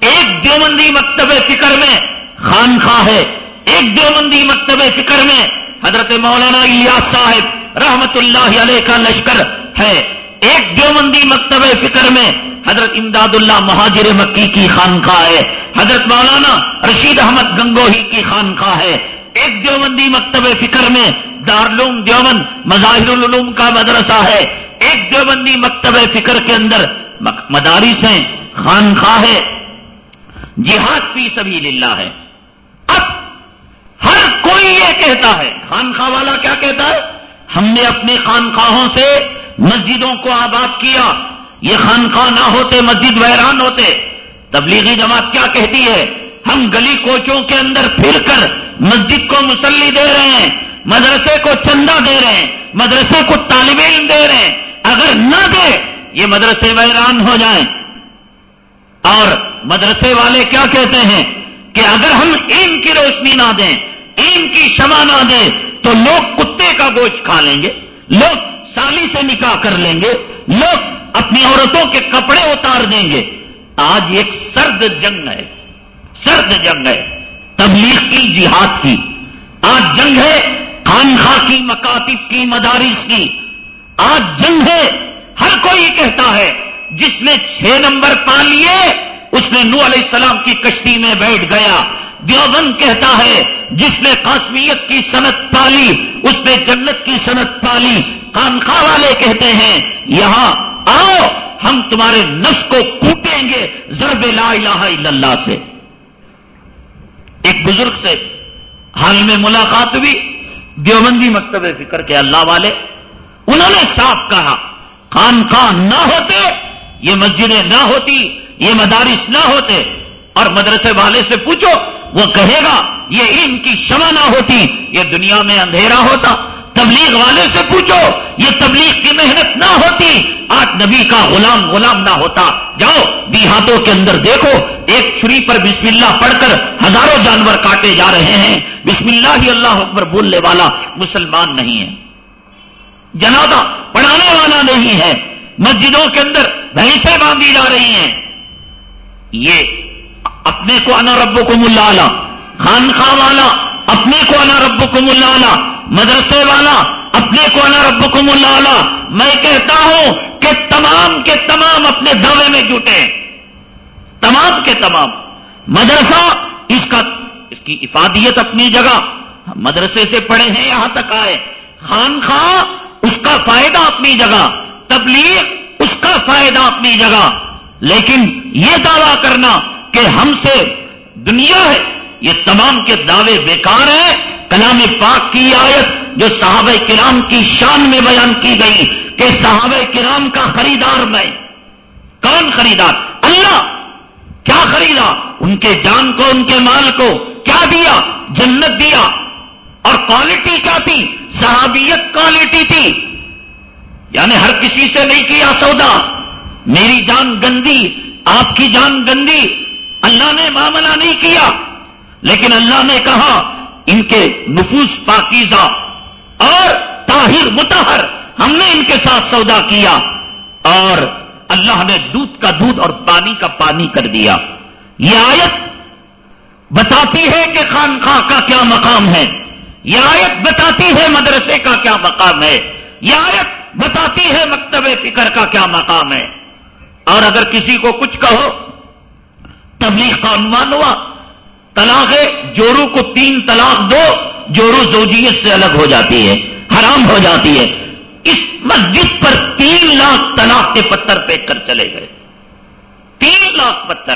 Speaker 1: ایک دیوبندی مکتب فکر میں خانخواہ ہے۔ ایک دیوبندی مکتب فکر میں حضرت مولانا الیاس صاحب رحمت اللہ علیہ کا لشکر ہے۔ ایک دیوبندی مکتب فکر میں حضرت امداد اللہ مہاجر مکی کی خانخواہ ہے۔ حضرت مولانا رشید احمد گنگوہی کی خانخواہ ہے۔ ایک دیوبندی مکتب فکر میں دارالعلوم دیوبند مظاہر العلوم کا مدرسہ ہے۔ ایک دیوبندی مکتب فکر کے اندر مدارس ہیں خانخواہ ہے۔ جہاد فی سبیل اللہ ہے۔ ہر کوئی یہ کہتا ہے، خانخواہ والا کیا کہتا ہے؟ ہم نے اپنے خانخواہوں سے مسجدوں کو آباد کیا۔ یہ خانخواہ نہ ہوتے، مسجد ویران ہوتے۔ تبلیغی جماعت کیا کہتی ہے؟ ہم گلی کوچوں کے اندر پھر کر مسجد کو مسلی دے رہے ہیں، مدرسے کو چندہ دے رہے ہیں، مدرسے کو طالب علم دے رہے ہیں۔ اگر نہ دے، یہ مدرسے ویران ہو جائیں۔ اور مدرسے والے کیا کہتے ہیں؟ کہ اگر ہم این کی روشنی نہ دیں این کی شمع نہ دیں، تو لوگ کتے کا گوشت کھا لیں گے، لوگ سالی سے نکاح کر لیں گے، لوگ اپنی عورتوں کے کپڑے اتار دیں گے۔ آج ایک سرد جنگ ہے، سرد جنگ ہے، تبلیغ کی، جہاد کی۔ آج جنگ ہے خانخواہ کی، مکاتب کی، مدارس کی۔ آج جنگ ہے، ہر کوئی کہتا ہے، جس نے چھ نمبر پا لیے اس نے نو علیہ السلام کی کشتی میں بیٹھ گیا۔ دیوبند کہتا ہے، جس نے قاسمیت کی صنعت پالی، اس نے جنت کی صنعت پالی۔ خانخواہ والے کہتے ہیں، یہاں آؤ، ہم تمہارے نفس کو کوٹیں گے ضرب لا الہ الا اللہ سے۔ ایک بزرگ سے حال میں ملاقات ہوئی۔ دیوبندی مکتب فکر کے اللہ والے، انہوں نے صاف کہا خان خان نہ ہوتے، یہ مسجدیں نہ ہوتی یہ مدارس نہ ہوتے اور مدرسے والے سے پوچھو، وہ کہے گا، یہ ان کی شمع نہ ہوتی، یہ دنیا میں اندھیرا ہوتا۔ تبلیغ والے سے پوچھو، یہ تبلیغ کی محنت نہ ہوتی، آج نبی کا غلام غلام نہ ہوتا۔ جاؤ، دیہاتوں کے اندر دیکھو، ایک چھری پر بسم اللہ پڑھ کر ہزاروں جانور کاٹے جا رہے ہیں۔ بسم اللہ ہی اللہ اکبر بولنے والا مسلمان نہیں ہے۔ جنازہ پڑھانے والا نہیں ہے۔ مسجدوں کے اندر بھینسیں باندھی جا رہی ہیں۔ یہ اپنے کو انا رب کو ملا خانخواہ والا، اپنے کو انا رب کو ملا مدرسے والا، اپنے کو انا رب کو ملا میں کہتا ہوں کہ تمام کے تمام اپنے دعوے میں جٹے تمام کے تمام۔ مدرسہ اس کا اس کی افادیت اپنی جگہ۔ مدرسے سے پڑھے ہیں، یہاں تک آئے۔ خانخواہ اس کا فائدہ اپنی جگہ۔ تبلیغ اس کا فائدہ اپنی جگہ۔ لیکن یہ دعویٰ کرنا کہ ہم سے دنیا ہے، یہ تمام کے دعوے بیکار ہیں۔ کلام پاک کی آیت جو صحابہ کرام کی شان میں بیان کی گئی کہ صحابہ کرام کا خریدار میں کون خریدار؟ اللہ کیا خریدا؟ ان کے جان کو، ان کے مال کو کیا دیا؟ جنت دیا۔ اور کوالٹی کیا تھی؟ صحابیت کوالٹی تھی۔ یعنی ہر کسی سے نہیں کیا سودا۔ میری جان گندی، آپ کی جان گندی، اللہ نے معاملہ نہیں کیا۔ لیکن اللہ نے کہا، ان کے نفوس پاکیزہ اور طاہر متحر ہم نے ان کے ساتھ سودا کیا۔ اور اللہ نے دودھ کا دودھ اور پانی کا پانی کر دیا۔ یہ آیت بتاتی ہے کہ خانخواہ کا کیا مقام ہے۔ یہ آیت بتاتی ہے مدرسے کا کیا مقام ہے۔ یہ آیت بتاتی ہے مکتب فکر کا کیا مقام ہے۔ اور اگر کسی کو کچھ کہو، تبلیغ کا عنوان ہوا، طلاق جورو کو تین طلاق دو جورو زوجیت سے الگ ہو جاتی ہے، حرام ہو جاتی ہے۔ اس مسجد پر تین لاکھ طلاق کے پتھر پھینک کر چلے گئے۔ تین لاکھ پتھر۔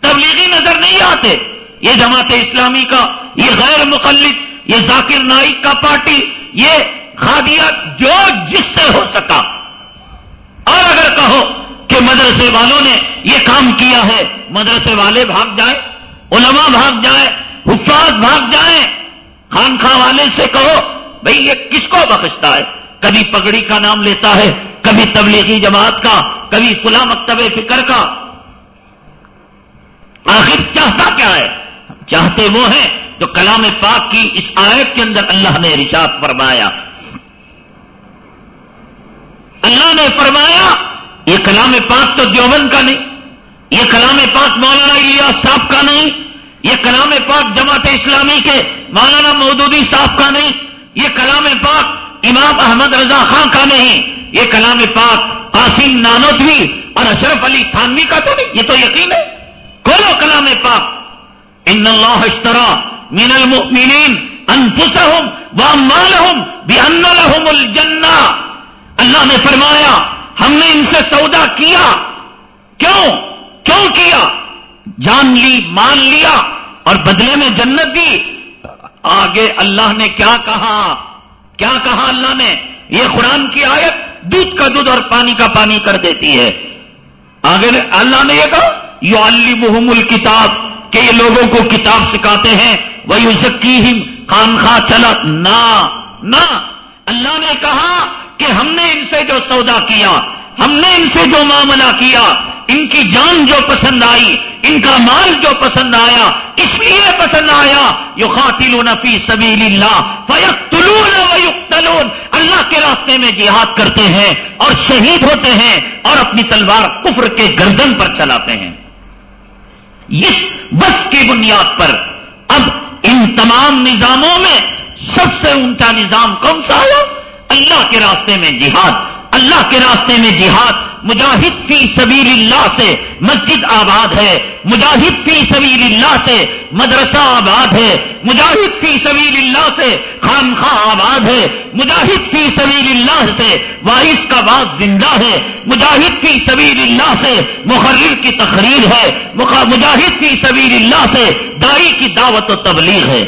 Speaker 1: تبلیغی نظر نہیں آتے۔ یہ جماعت اسلامی کا، یہ غیر مقلد، یہ ذاکر نائک کا پارٹی، یہ خادیہ جو جس سے ہو سکا۔ اور اگر کہو کہ مدرسے والوں نے یہ کام کیا ہے۔ مدرسے والے بھاگ جائیں، علماء بھاگ جائیں، حفاظ بھاگ جائیں۔ خانخواہ والے سے کہو، بھئی یہ کس کو بخشتا ہے؟ کبھی پگڑی کا نام لیتا ہے، کبھی تبلیغی جماعت کا، کبھی فلا مکتب فکر کا۔ آخر چاہتا کیا ہے؟ چاہتے وہ ہیں جو کلام پاک کی اس آیت کے اندر اللہ نے رشاد فرمایا۔ اللہ نے فرمایا یہ کلام پاک تو دیوبند کا نہیں، یہ کلام پاک مولانا الیاس صاحب کا نہیں، یہ کلام پاک جماعت اسلامی کے مولانا مودودی صاحب کا نہیں، یہ کلام پاک امام احمد رضا خان کا نہیں، یہ کلام پاک قاسم نانوتوی اور اشرف علی تھانوی کا تو نہیں، یہ تو یقین ہے۔ کھولو کلام پاک۔ ان اللہ اشترا من المؤمنین انفسهم واموالهم بان لهم الجنہ۔ اللہ نے فرمایا ہم نے ان سے سودا کیا۔ کیوں؟ کیوں کیا؟ جان لی، مان لیا اور بدلے میں جنت دی۔ آگے اللہ نے کیا کہا؟ کیا کہا اللہ نے؟ یہ قرآن کی آیت دودھ کا دودھ اور پانی کا پانی کر دیتی ہے۔ آگے اللہ نے یہ کہا یو الم الکتاب، کہ یہ لوگوں کو کتاب سکھاتے ہیں۔ وہی ذکی خان خواہ چلا۔ نہ۔ اللہ نے کہا کہ ہم نے ان سے جو سودا کیا، ہم نے ان سے جو معاملہ کیا، ان کی جان جو پسند آئی، ان کا مال جو پسند آیا، اس لیے پسند آیا یو خاطل نفی سبیل اللہ فیق تلون اللہ کے راستے میں جہاد کرتے ہیں اور شہید ہوتے ہیں اور اپنی تلوار کفر کے گردن پر چلاتے ہیں۔ اس بس کی بنیاد پر اب ان تمام نظاموں میں سب سے اونچا نظام کون سا آیا؟ اللہ کے راستے میں جہاد، اللہ کے راستے میں جہاد۔ مجاہد فی سبیل اللہ سے مسجد آباد ہے، مجاہد فی سبیل اللہ سے مدرسہ آباد ہے، مجاہد فی سبیل اللہ سے خانخواہ آباد ہے، مجاہد فی سبیل اللہ سے وائس کا بات زندہ ہے، مجاہد فی سبیل اللہ سے مخرر کی تقریر ہے مجاہد فی سبیل اللہ سے دائی کی دعوت و تبلیغ ہے۔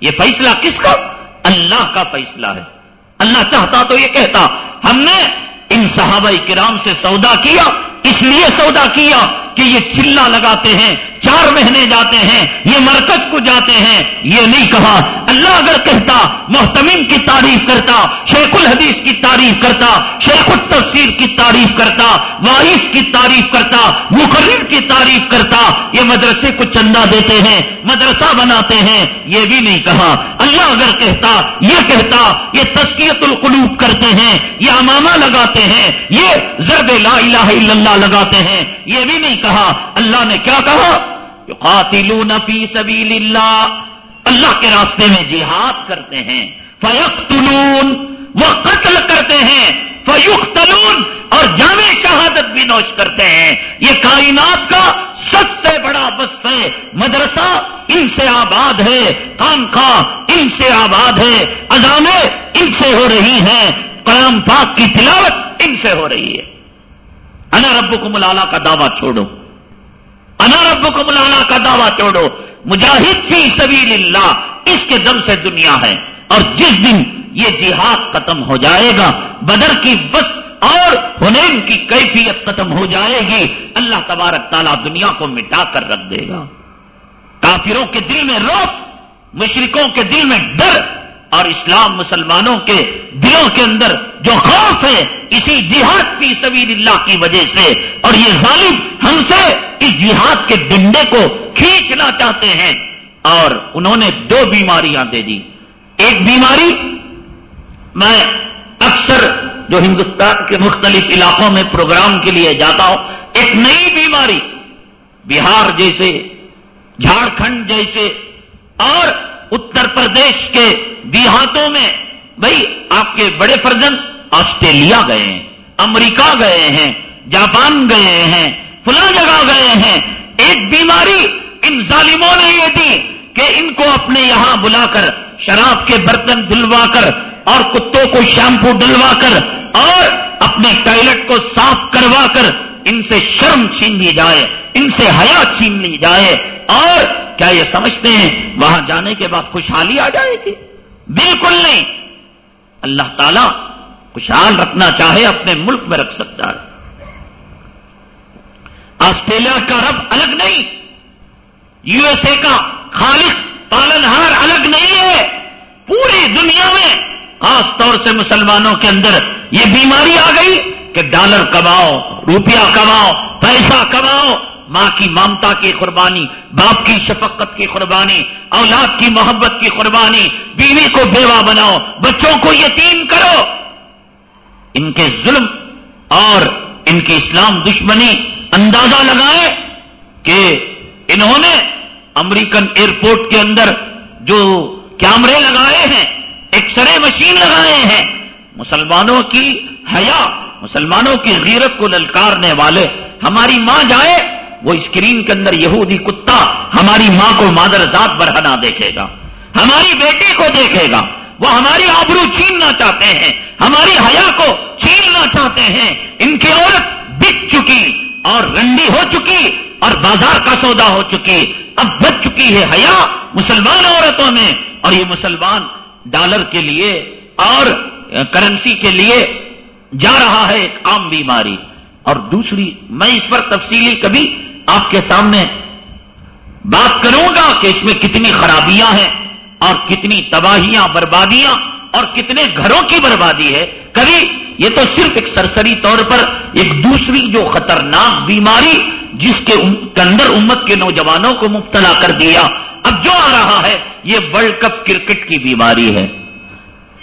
Speaker 1: یہ فیصلہ کس کا؟ اللہ کا فیصلہ ہے۔ اللہ چاہتا تو یہ کہتا، ہم نے ان صحابہ کرام سے سودا کیا، اس لیے سودا کیا کہ یہ چلا لگاتے ہیں، چار مہینے جاتے ہیں، یہ مرکز کو جاتے ہیں۔ یہ نہیں کہا۔ اللہ اگر کہتا، محتمین کی تعریف کرتا، شیخ الحدیث کی تعریف کرتا، شیخ التفسیر کی تعریف کرتا، وائس کی تعریف کرتا، مقرر کی تعریف کرتا، یہ مدرسے کو چندہ دیتے ہیں، مدرسہ بناتے ہیں۔ یہ بھی نہیں کہا۔ اللہ اگر کہتا، یہ کہتا، یہ تسکیت القلوب کرتے ہیں، یہ امامہ لگاتے ہیں، یہ ضرب لا الہ الا اللہ لگاتے ہیں۔ یہ بھی نہیں کہا۔ اللہ نے کیا کہا؟ قاتلون فی سبیل اللہ اللہ کے راستے میں جہاد کرتے ہیں۔ فیقتلون وہ قتل کرتے ہیں۔ فیقتلون اور جامع شہادت بھی نوش کرتے ہیں۔ یہ کائنات کا سب سے بڑا بست ہے۔ مدرسہ ان سے آباد ہے۔ خانخواہ ان سے آباد ہے۔ اذانیں ان سے ہو رہی ہیں۔ قیام پاک کی تلاوت ان سے ہو رہی ہے۔ انا رب ملالا کا دعویٰ چھوڑو۔ انا رب ملانا کا دعویٰ چھوڑو۔ مجاہد فی سبیل اللہ، اس کے دم سے دنیا ہے۔ اور جس دن یہ جہاد ختم ہو جائے گا، بدر کی بس اور ہنین کی کیفیت ختم ہو جائے گی، اللہ تبارک تعالیٰ دنیا کو مٹا کر رکھ دے گا۔ کافروں کے دل میں روپ مشرکوں کے دل میں ڈر اور اسلام مسلمانوں کے دلوں کے اندر جو خوف ہے، اسی جہاد کی سبیل اللہ کی وجہ سے۔ اور یہ ظالم ہم سے اس جہاد کے ڈنڈے کو کھینچنا چاہتے ہیں۔ اور انہوں نے دو بیماریاں دے دی ایک بیماری، میں اکثر جو ہندوستان کے مختلف علاقوں میں پروگرام کے لیے جاتا ہوں، ایک نئی بیماری، بہار جیسے، جھارکھنڈ جیسے، اور اتر پردیش کے دیہاتوں میں بھائی آپ کے بڑے فرزن آسٹریلیا گئے ہیں، امریکہ گئے ہیں، جاپان گئے ہیں، فلاں جگہ گئے ہیں۔ ایک بیماری ان ظالموں نے یہ دی کہ ان کو اپنے یہاں بلا کر شراب کے برتن دلوا کر اور کتوں کو شیمپو ڈلوا کر اور اپنے ٹوائلٹ کو صاف کروا کر ان سے شرم چھین لی جائے، ان سے حیا چھین لی جائے۔ اور کیا یہ سمجھتے ہیں، وہاں جانے کے بعد خوشحالی آ جائے گی؟ بالکل نہیں۔ اللہ تعالیٰ خوشحال رکھنا چاہے، اپنے ملک میں رکھ سکتا ہے۔ آسٹریلیا کا رب الگ نہیں۔ یو ایس اے کا خالق پالنہار الگ نہیں ہے۔ پوری دنیا میں، خاص طور سے مسلمانوں کے اندر یہ بیماری آ گئی۔ کہ ڈالر کماؤ، روپیہ کماؤ، پیسہ کماؤ۔ ماں کی ممتا کی قربانی، باپ کی شفقت کی قربانی، اولاد کی محبت کی قربانی، بیوی کو بیوہ بناؤ، بچوں کو یتیم کرو۔ ان کے ظلم اور ان کی اسلام دشمنی اندازہ لگائے کہ انہوں نے امریکن ایئرپورٹ کے اندر جو کیمرے لگائے ہیں ایکس رے مشین لگائے ہیں مسلمانوں کی حیا، مسلمانوں کی غیرت کو للکارنے والے۔ ہماری ماں جائے، وہ اسکرین کے اندر یہودی کتا ہماری ماں کو مادر ذات برہنا دیکھے گا۔ ہماری بیٹی کو دیکھے گا۔ وہ ہماری آبرو چھیننا چاہتے ہیں۔ ہماری حیا کو چھیننا چاہتے ہیں۔ ان کی عورت بک چکی اور رنڈی ہو چکی اور بازار کا سودا ہو چکی۔ اب بچ چکی ہے حیا مسلمان عورتوں میں اور یہ مسلمان ڈالر کے لیے اور کرنسی کے لیے جا رہا ہے ایک عام بیماری۔ اور دوسری، میں اس پر تفصیلی کبھی آپ کے سامنے بات کروں گا کہ اس میں کتنی خرابیاں ہیں اور کتنی تباہیاں، بربادیاں اور کتنے گھروں کی بربادی ہے۔ کبھی یہ تو صرف ایک سرسری طور پر ایک دوسری جو خطرناک بیماری جس کے اندر امت کے نوجوانوں کو مبتلا کر دیا۔ اب جو آ رہا ہے، یہ ورلڈ کپ کرکٹ کی بیماری ہے۔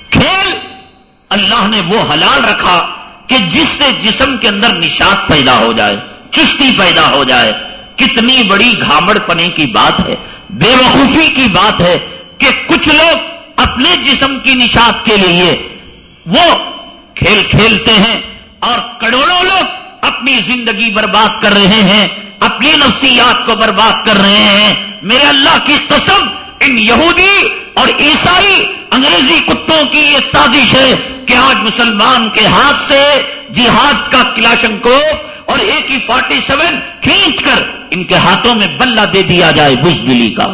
Speaker 1: کھیل اللہ نے وہ حلال رکھا کہ جس سے جسم کے اندر نشاد پیدا ہو جائے چستی پیدا ہو جائے۔ کتنی بڑی گھامڑ پنے کی بات ہے بے وقوفی کی بات ہے کہ کچھ لوگ اپنے جسم کی نشاد کے لیے وہ کھیل کھیلتے ہیں اور کروڑوں لوگ اپنی زندگی برباد کر رہے ہیں، اپنی نفسیات کو برباد کر رہے ہیں۔ میرے اللہ کی قسم ان یہودی اور عیسائی انگریزی کتوں کی یہ سازش ہے کہ آج مسلمان کے ہاتھ سے جہاد کا کلاشن کو اور اے کی فورٹی سیون کھینچ کر ان کے ہاتھوں میں بلہ دے دیا جائے بش دلی کا۔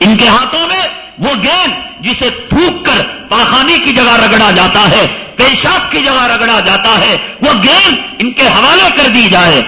Speaker 1: ان کے ہاتھوں میں وہ گیند جسے تھوک کر پاخانے کی جگہ رگڑا جاتا ہے، پیشاب کی جگہ رگڑا جاتا ہے، وہ گیند ان کے حوالے کر دی جائے۔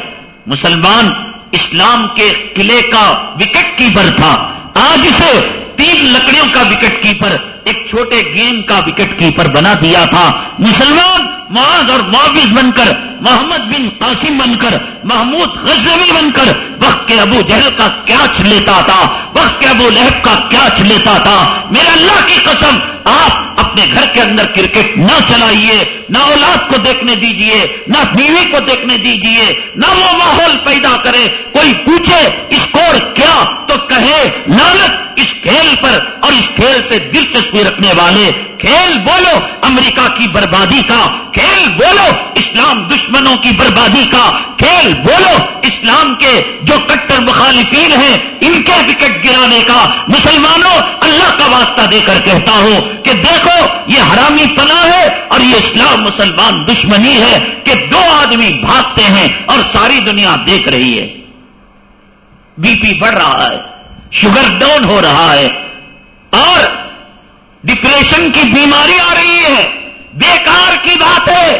Speaker 1: مسلمان اسلام کے قلعے کا وکٹ کیپر تھا۔ آج اسے تین لکڑیوں کا وکٹ کیپر ایک چھوٹے گیم کا وکٹ کیپر بنا دیا تھا۔ مسلمان معاذ اور معاوض بن کر، محمد بن قاسم بن کر، محمود غزوی بن کر وقت کے ابو جہل کا کیاچ لیتا تھا، وقت کے ابو لہب کا کیاچ لیتا تھا۔ میرے اللہ کی قسم، آپ اپنے گھر کے اندر کرکٹ نہ چلائیے، نہ اولاد کو دیکھنے دیجیے، نہ بیوی کو دیکھنے دیجیے، نہ وہ ماحول پیدا کرے۔ کوئی پوچھے، اسکور کیا؟ تو کہے لالت اس کھیل پر اور اس کھیل سے دلچسپ دلچسپی رکھنے والے، کھیل بولو، امریکہ کی بربادی کا، کھیل بولو، اسلام دشمنوں کی بربادی کا، کھیل بولو، اسلام کے جو کٹر مخالفین ہیں، ان کے وکٹ گرانے کا۔ مسلمانوں، اللہ کا واسطہ دے کر کہتا ہوں کہ دیکھو، یہ حرامی پنا ہے اور یہ اسلام مسلمان دشمنی ہے کہ دو آدمی بھاگتے ہیں اور ساری دنیا دیکھ رہی ہے۔ بی پی بڑھ رہا ہے، شوگر ڈاؤن ہو رہا ہے اور ڈپریشن کی بیماری آ رہی ہے۔ بیکار کی بات ہے۔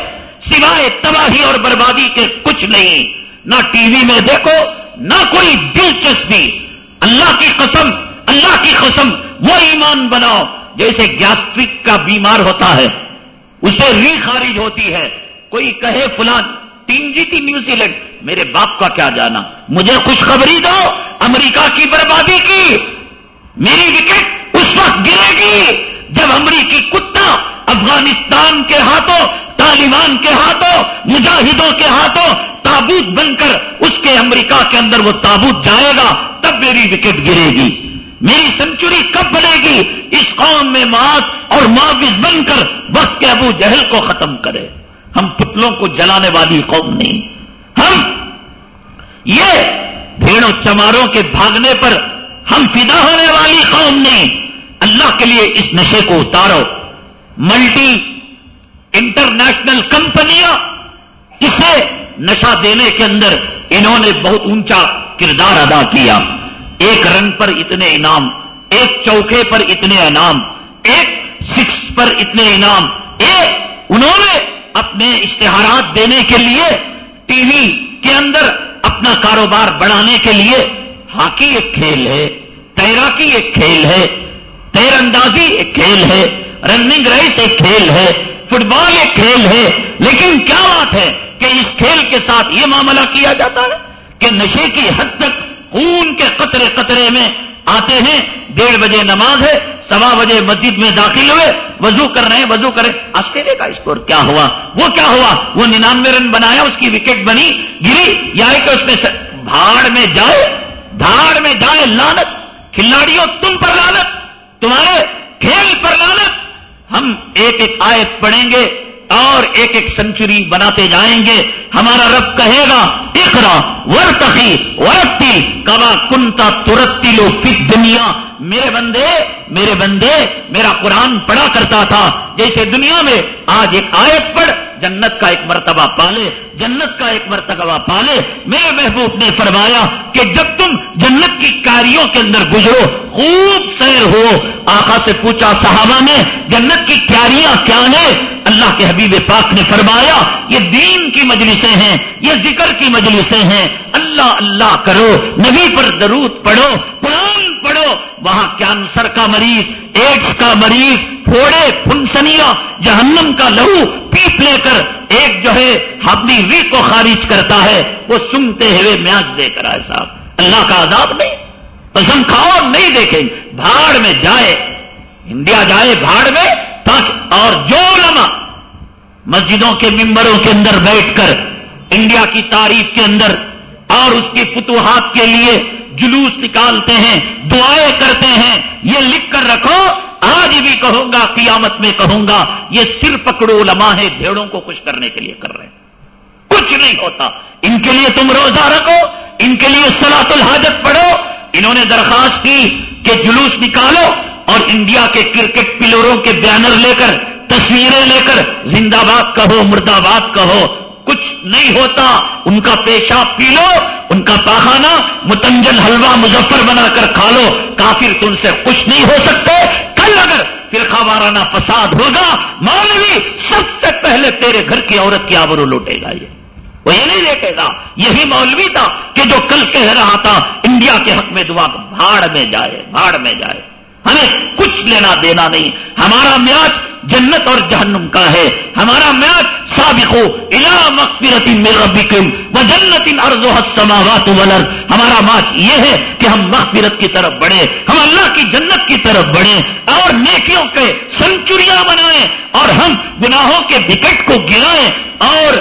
Speaker 1: سوائے تباہی اور بربادی کے کچھ نہیں۔ نہ ٹی وی میں دیکھو، نہ کوئی دلچسپی۔ اللہ کی قسم، اللہ کی قسم، وہ ایمان بناؤ جیسے گیسٹرک کا بیمار ہوتا ہے۔ اسے ری خارج ہوتی ہے۔ کوئی کہے، فلان ٹیم جیتی نیوزی لینڈ میرے باپ کا کیا جانا؟ مجھے خوشخبری دو، امریکہ کی بربادی کی، میری وکٹ اس وقت گرے گی۔ جب امریکی کتا افغانستان کے ہاتھوں، طالبان کے ہاتھوں، مجاہدوں کے ہاتھوں تابوت بن کر اس کے امریکہ کے اندر وہ تابوت جائے گا، تب میری وکٹ گرے گی۔ میری سنچری کب بنے گی؟ اس قوم میں ماس اور معاوض بن کر وقت کے ابو جہل کو ختم کرے۔ ہم پتلوں کو جلانے والی قوم نہیں۔ ہم یہ بھیڑوں چماروں کے بھاگنے پر ہم فدا ہونے والی قوم نہیں۔ اللہ کے لیے اس نشے کو اتارو۔ ملٹی انٹرنیشنل کمپنیاں اسے نشہ دینے کے اندر انہوں نے بہت اونچا کردار ادا کیا۔ ایک رن پر اتنے انعام، ایک چوکے پر اتنے انعام، ایک سکس پر اتنے انعام۔ ایک انہوں نے اپنے اشتہارات دینے کے لیے، ٹی وی کے اندر اپنا کاروبار بڑھانے کے لیے۔ ہاکی ایک کھیل ہے، تیراکی ایک کھیل ہے۔ تیر اندازی ایک کھیل ہے رننگ ریس ایک کھیل ہے فٹ بال ایک کھیل ہے، لیکن کیا بات ہے کہ اس کھیل کے ساتھ یہ معاملہ کیا جاتا ہے کہ نشے کی حد تک خون کے قطرے قطرے میں آتے ہیں، ڈیڑھ بجے نماز ہے، سوا بجے مسجد میں داخل ہوئے، وضو کر رہے ہیں، وضو کرے آسٹریلیا کا اسکور کیا ہوا؟ وہ کیا ہوا؟ وہ ننانوے رن بنایا، اس کی وکٹ بنی، گری، یا کہ اس نے بھاڑ میں جائے، بھاڑ میں جائے، لانت، کھلاڑیوں تم پر لانت۔ تمہارے کھیل پر لانت ہم ایک ایک آیت پڑھیں گے اور ایک ایک سنچری بناتے جائیں گے۔ ہمارا رب کہے گا اقرا ورتخی ورتی کبا کنتا ترتی لو کس دنیا میرے بندے میرے بندے، میرا قرآن پڑھا کرتا تھا۔ جیسے دنیا میں آج ایک آیت پڑھ، جنت کا ایک مرتبہ پالے، جنت کا ایک مرتبہ پالے۔ میرے محبوب نے فرمایا کہ جب تم جنت کی کاریوں کے اندر گزرو، خوب سیر ہو۔ آقا سے پوچھا صحابہ نے، جنت کی کیاریاں کیا ہیں؟ اللہ کے حبیب پاک نے فرمایا، یہ دین کی مجلسیں ہیں، یہ ذکر کی مجلسیں ہیں۔ اللہ اللہ کرو، نبی پر درود پڑھو، قرآن پڑھو، وہاں کینسر کا مریض ایڈس کا مریض، پھوڑے پھنسنیا جہنم کا لہو پیپ لے کر ایک جو ہے اپنی ری کو خارج کرتا ہے، وہ سنتے ہوئے میاج دے کر آئے صاحب۔ اللہ کا عذاب نہیں، قسم کھاؤ نہیں دیکھیں۔ بھاڑ میں جائے، انڈیا جائے بھاڑ میں، تاکہ اور جو علماء مسجدوں کے ممبروں کے اندر بیٹھ کر، انڈیا کی تعریف کے اندر اور اس کی فتوحات کے لیے جلوس نکالتے ہیں، دعائیں کرتے ہیں۔ یہ لکھ کر رکھو، آج بھی کہوں گا، قیامت میں کہوں گا۔ یہ سر پکڑو علماء ہے بھیڑوں کو خوش کرنے کے لیے کر رہے ہیں۔ کچھ نہیں ہوتا۔ ان کے لیے تم روزہ رکھو، ان کے لیے سلاط الحاجت پڑھو۔ انہوں نے درخواست کی کہ جلوس نکالو اور انڈیا کے کرکٹ پلروں کے بینر لے کر، تصویریں لے کر، زندہ باد کہو، مردہ کہو۔ کچھ نہیں ہوتا۔ ان کا پیشاب پی لو، ان کا پاخانہ متنجن حلوہ مظفر بنا کر کھا لو۔ کافر تم سے خوش نہیں ہو سکتے۔ کل اگر فرقہ وارانہ فساد ہوگا، مولوی سب سے پہلے تیرے گھر کی عورت کی آبرو لوٹے گا یہ۔ وہ یہ نہیں دیکھے گا، یہی مولوی تھا کہ جو کل کہہ رہا تھا، انڈیا کے حق میں دعا بھاڑ میں جائے، بھاڑ میں جائے۔ ہمیں کچھ لینا دینا نہیں۔ ہمارا میاج جنت اور جہنم کا ہے۔ ہمارا میاج سابق ہو الا مغفرت من ربکم و جنت السماوات والارض۔ ہمارا ماچ یہ ہے کہ ہم مغفرت کی طرف بڑھیں۔ ہم اللہ کی جنت کی طرف بڑھیں اور نیکیوں کے سنچریاں بنائیں اور ہم گناہوں کے وکٹ کو گرائیں اور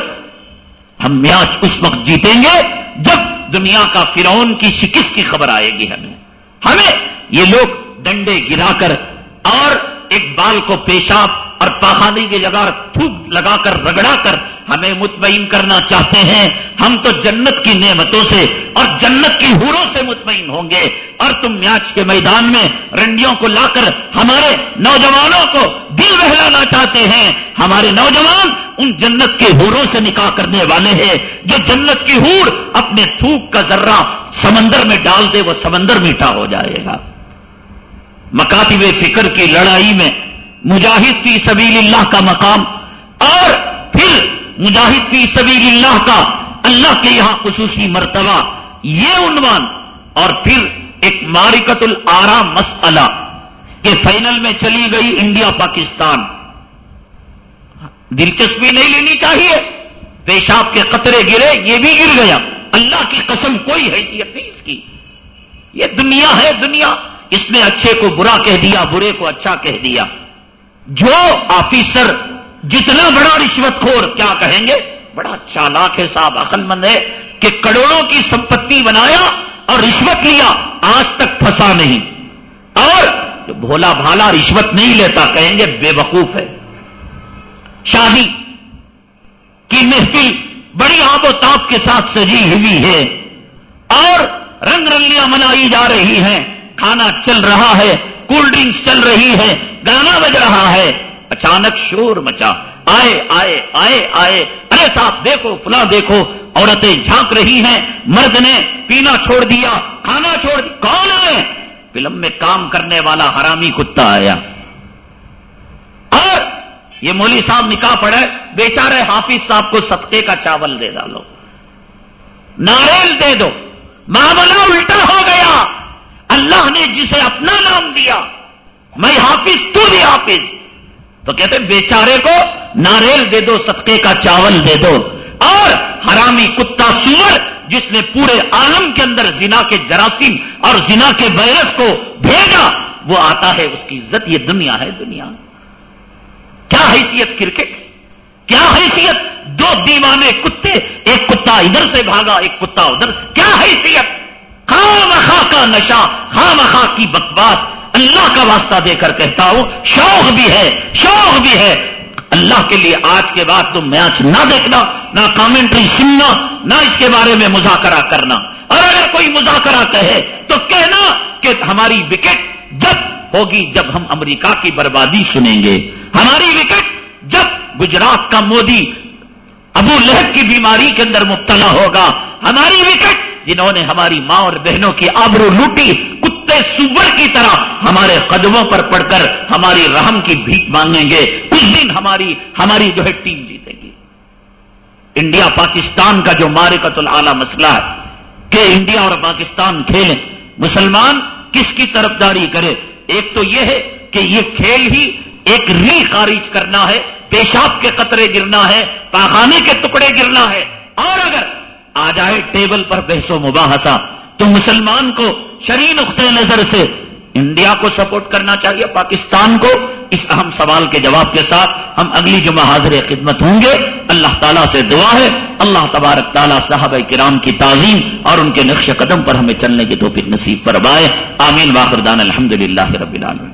Speaker 1: ہم میاچ اس وقت جیتیں گے جب دنیا کا فرعون کی شکست کی خبر آئے گی ہمیں۔ ہمیں یہ لوگ ڈنڈے گرا کر اور ایک بال کو پیشاب اور پاخانے کی جگہ تھوک لگا کر رگڑا کر ہمیں مطمئن کرنا چاہتے ہیں۔ ہم تو جنت کی نعمتوں سے اور جنت کی ہوروں سے مطمئن ہوں گے۔ اور تم میاچ کے میدان میں رنڈیوں کو لا کر ہمارے نوجوانوں کو دل بہلانا چاہتے ہیں۔ ہمارے نوجوان ان جنت کے ہوروں سے نکاح کرنے والے ہیں۔ جو جنت کی ہور اپنے تھوک کا ذرہ سمندر میں ڈال دے، وہ سمندر میٹھا ہو جائے گا۔ مکاتب فکر کی لڑائی میں مجاہد فی سبیل اللہ کا مقام اور پھر مجاہد فی سبیل اللہ کا اللہ کے یہاں خصوصی مرتبہ یہ عنوان اور پھر ایک مارکت العرا مسئلہ کہ فائنل میں چلی گئی انڈیا پاکستان۔ دلچسپی نہیں لینی چاہیے۔ پیشاب کے قطرے گرے، یہ بھی گر گیا۔ اللہ کی قسم، کوئی حیثیت نہیں اس کی۔ یہ دنیا ہے، دنیا۔ اس نے اچھے کو برا کہہ دیا، برے کو اچھا کہہ دیا۔ جو آفیسر جتنا بڑا رشوت خور، کیا کہیں گے؟ بڑا چالاک ہے صاحب، عقل مند ہے کہ کروڑوں کی سمپتی بنایا اور رشوت لیا، آج تک پھنسا نہیں۔ اور جو بھولا بھالا رشوت نہیں لیتا، کہیں گے بے وقوف ہے۔ شادی کی محفل بڑی آب و تاب کے ساتھ سجی ہوئی ہے اور رنگ رنگیاں منائی جا رہی ہیں۔ کھانا چل رہا ہے کولڈ ڈرنکس چل رہی ہے، گانا بج رہا ہے۔ اچانک شور مچا۔ آئے آئے آئے آئے۔ ارے صاحب، دیکھو، فلاں دیکھو، عورتیں جھانک رہی ہیں۔ مرد نے پینا چھوڑ دیا، کھانا چھوڑ دیا۔ کون ہے؟ فلم میں کام کرنے والا حرامی کتا آیا۔ اور یہ مولی صاحب نکاح پڑے بیچارے حافظ صاحب کو سطح کا چاول دے ڈالو۔ ناریل دے دو۔ معاملہ الٹا ہو گیا۔ اللہ نے جسے اپنا نام دیا، میں حافظ، تو بھی حافظ۔ تو کہتے بیچارے کو ناریل دے دو، صدقے کا چاول دے دو۔ اور حرامی کتا سور، جس نے پورے عالم کے اندر زنا کے جراثیم اور زنا کے وائرس کو بھیجا، وہ آتا ہے، اس کی عزت، یہ دنیا ہے دنیا۔ کیا حیثیت کرکٹ؟ کیا حیثیت؟ دو دیوانے کتے، ایک کتا ادھر سے بھاگا، ایک کتا ادھر سے۔ کیا حیثیت؟ خام خاں کا نشہ خام خاں کی بکواس اللہ کا واسطہ دے کر کہتا ہوں، شوق بھی ہے، شوق بھی ہے۔ اللہ کے لیے آج کے بعد تم میچ نہ دیکھنا، نہ کامنٹری سننا، نہ اس کے بارے میں مذاکرہ کرنا۔ اور اگر کوئی مذاکرہ کہے تو کہنا کہ ہماری وکٹ جب ہوگی جب ہم امریکہ کی بربادی سنیں گے۔ ہماری وکٹ جب گجرات کا مودی ابو لہب کی بیماری کے اندر مبتلا ہوگا۔ ہماری وکٹ جنہوں نے ہماری ماں اور بہنوں کی آبرو لوٹی، کتے سور کی طرح ہمارے قدموں پر پڑ کر ہماری رحم کی بھیک مانگیں گے۔ اس دن ہماری ہماری جو ہے ٹیم جیتے گی۔ انڈیا، پاکستان کا جو مارکت العلی مسئلہ ہے، کہ انڈیا اور پاکستان کھیلیں۔ مسلمان کس کی طرف داری کرے؟ ایک تو یہ ہے کہ یہ کھیل ہی ایک ری خارج کرنا ہے، پیشاب کے قطرے گرنا ہے، پاخانے کے ٹکڑے گرنا ہے۔ اور اگر آ جائے ٹیبل پر بحث و مباحثہ۔ تو مسلمان کو شرین نقطۂ نظر سے انڈیا کو سپورٹ کرنا چاہیے، پاکستان کو۔ اس اہم سوال کے جواب کے ساتھ ہم اگلی جمعہ حاضر خدمت ہوں گے۔ اللہ تعالیٰ سے دعا ہے۔ اللہ تبارک تعالیٰ صاحب کرام کی تعظیم اور ان کے نقش قدم پر ہمیں چلنے کی توفیق نصیب فرمائے۔ آمین۔ واخردان الحمد للہ رب العالمین۔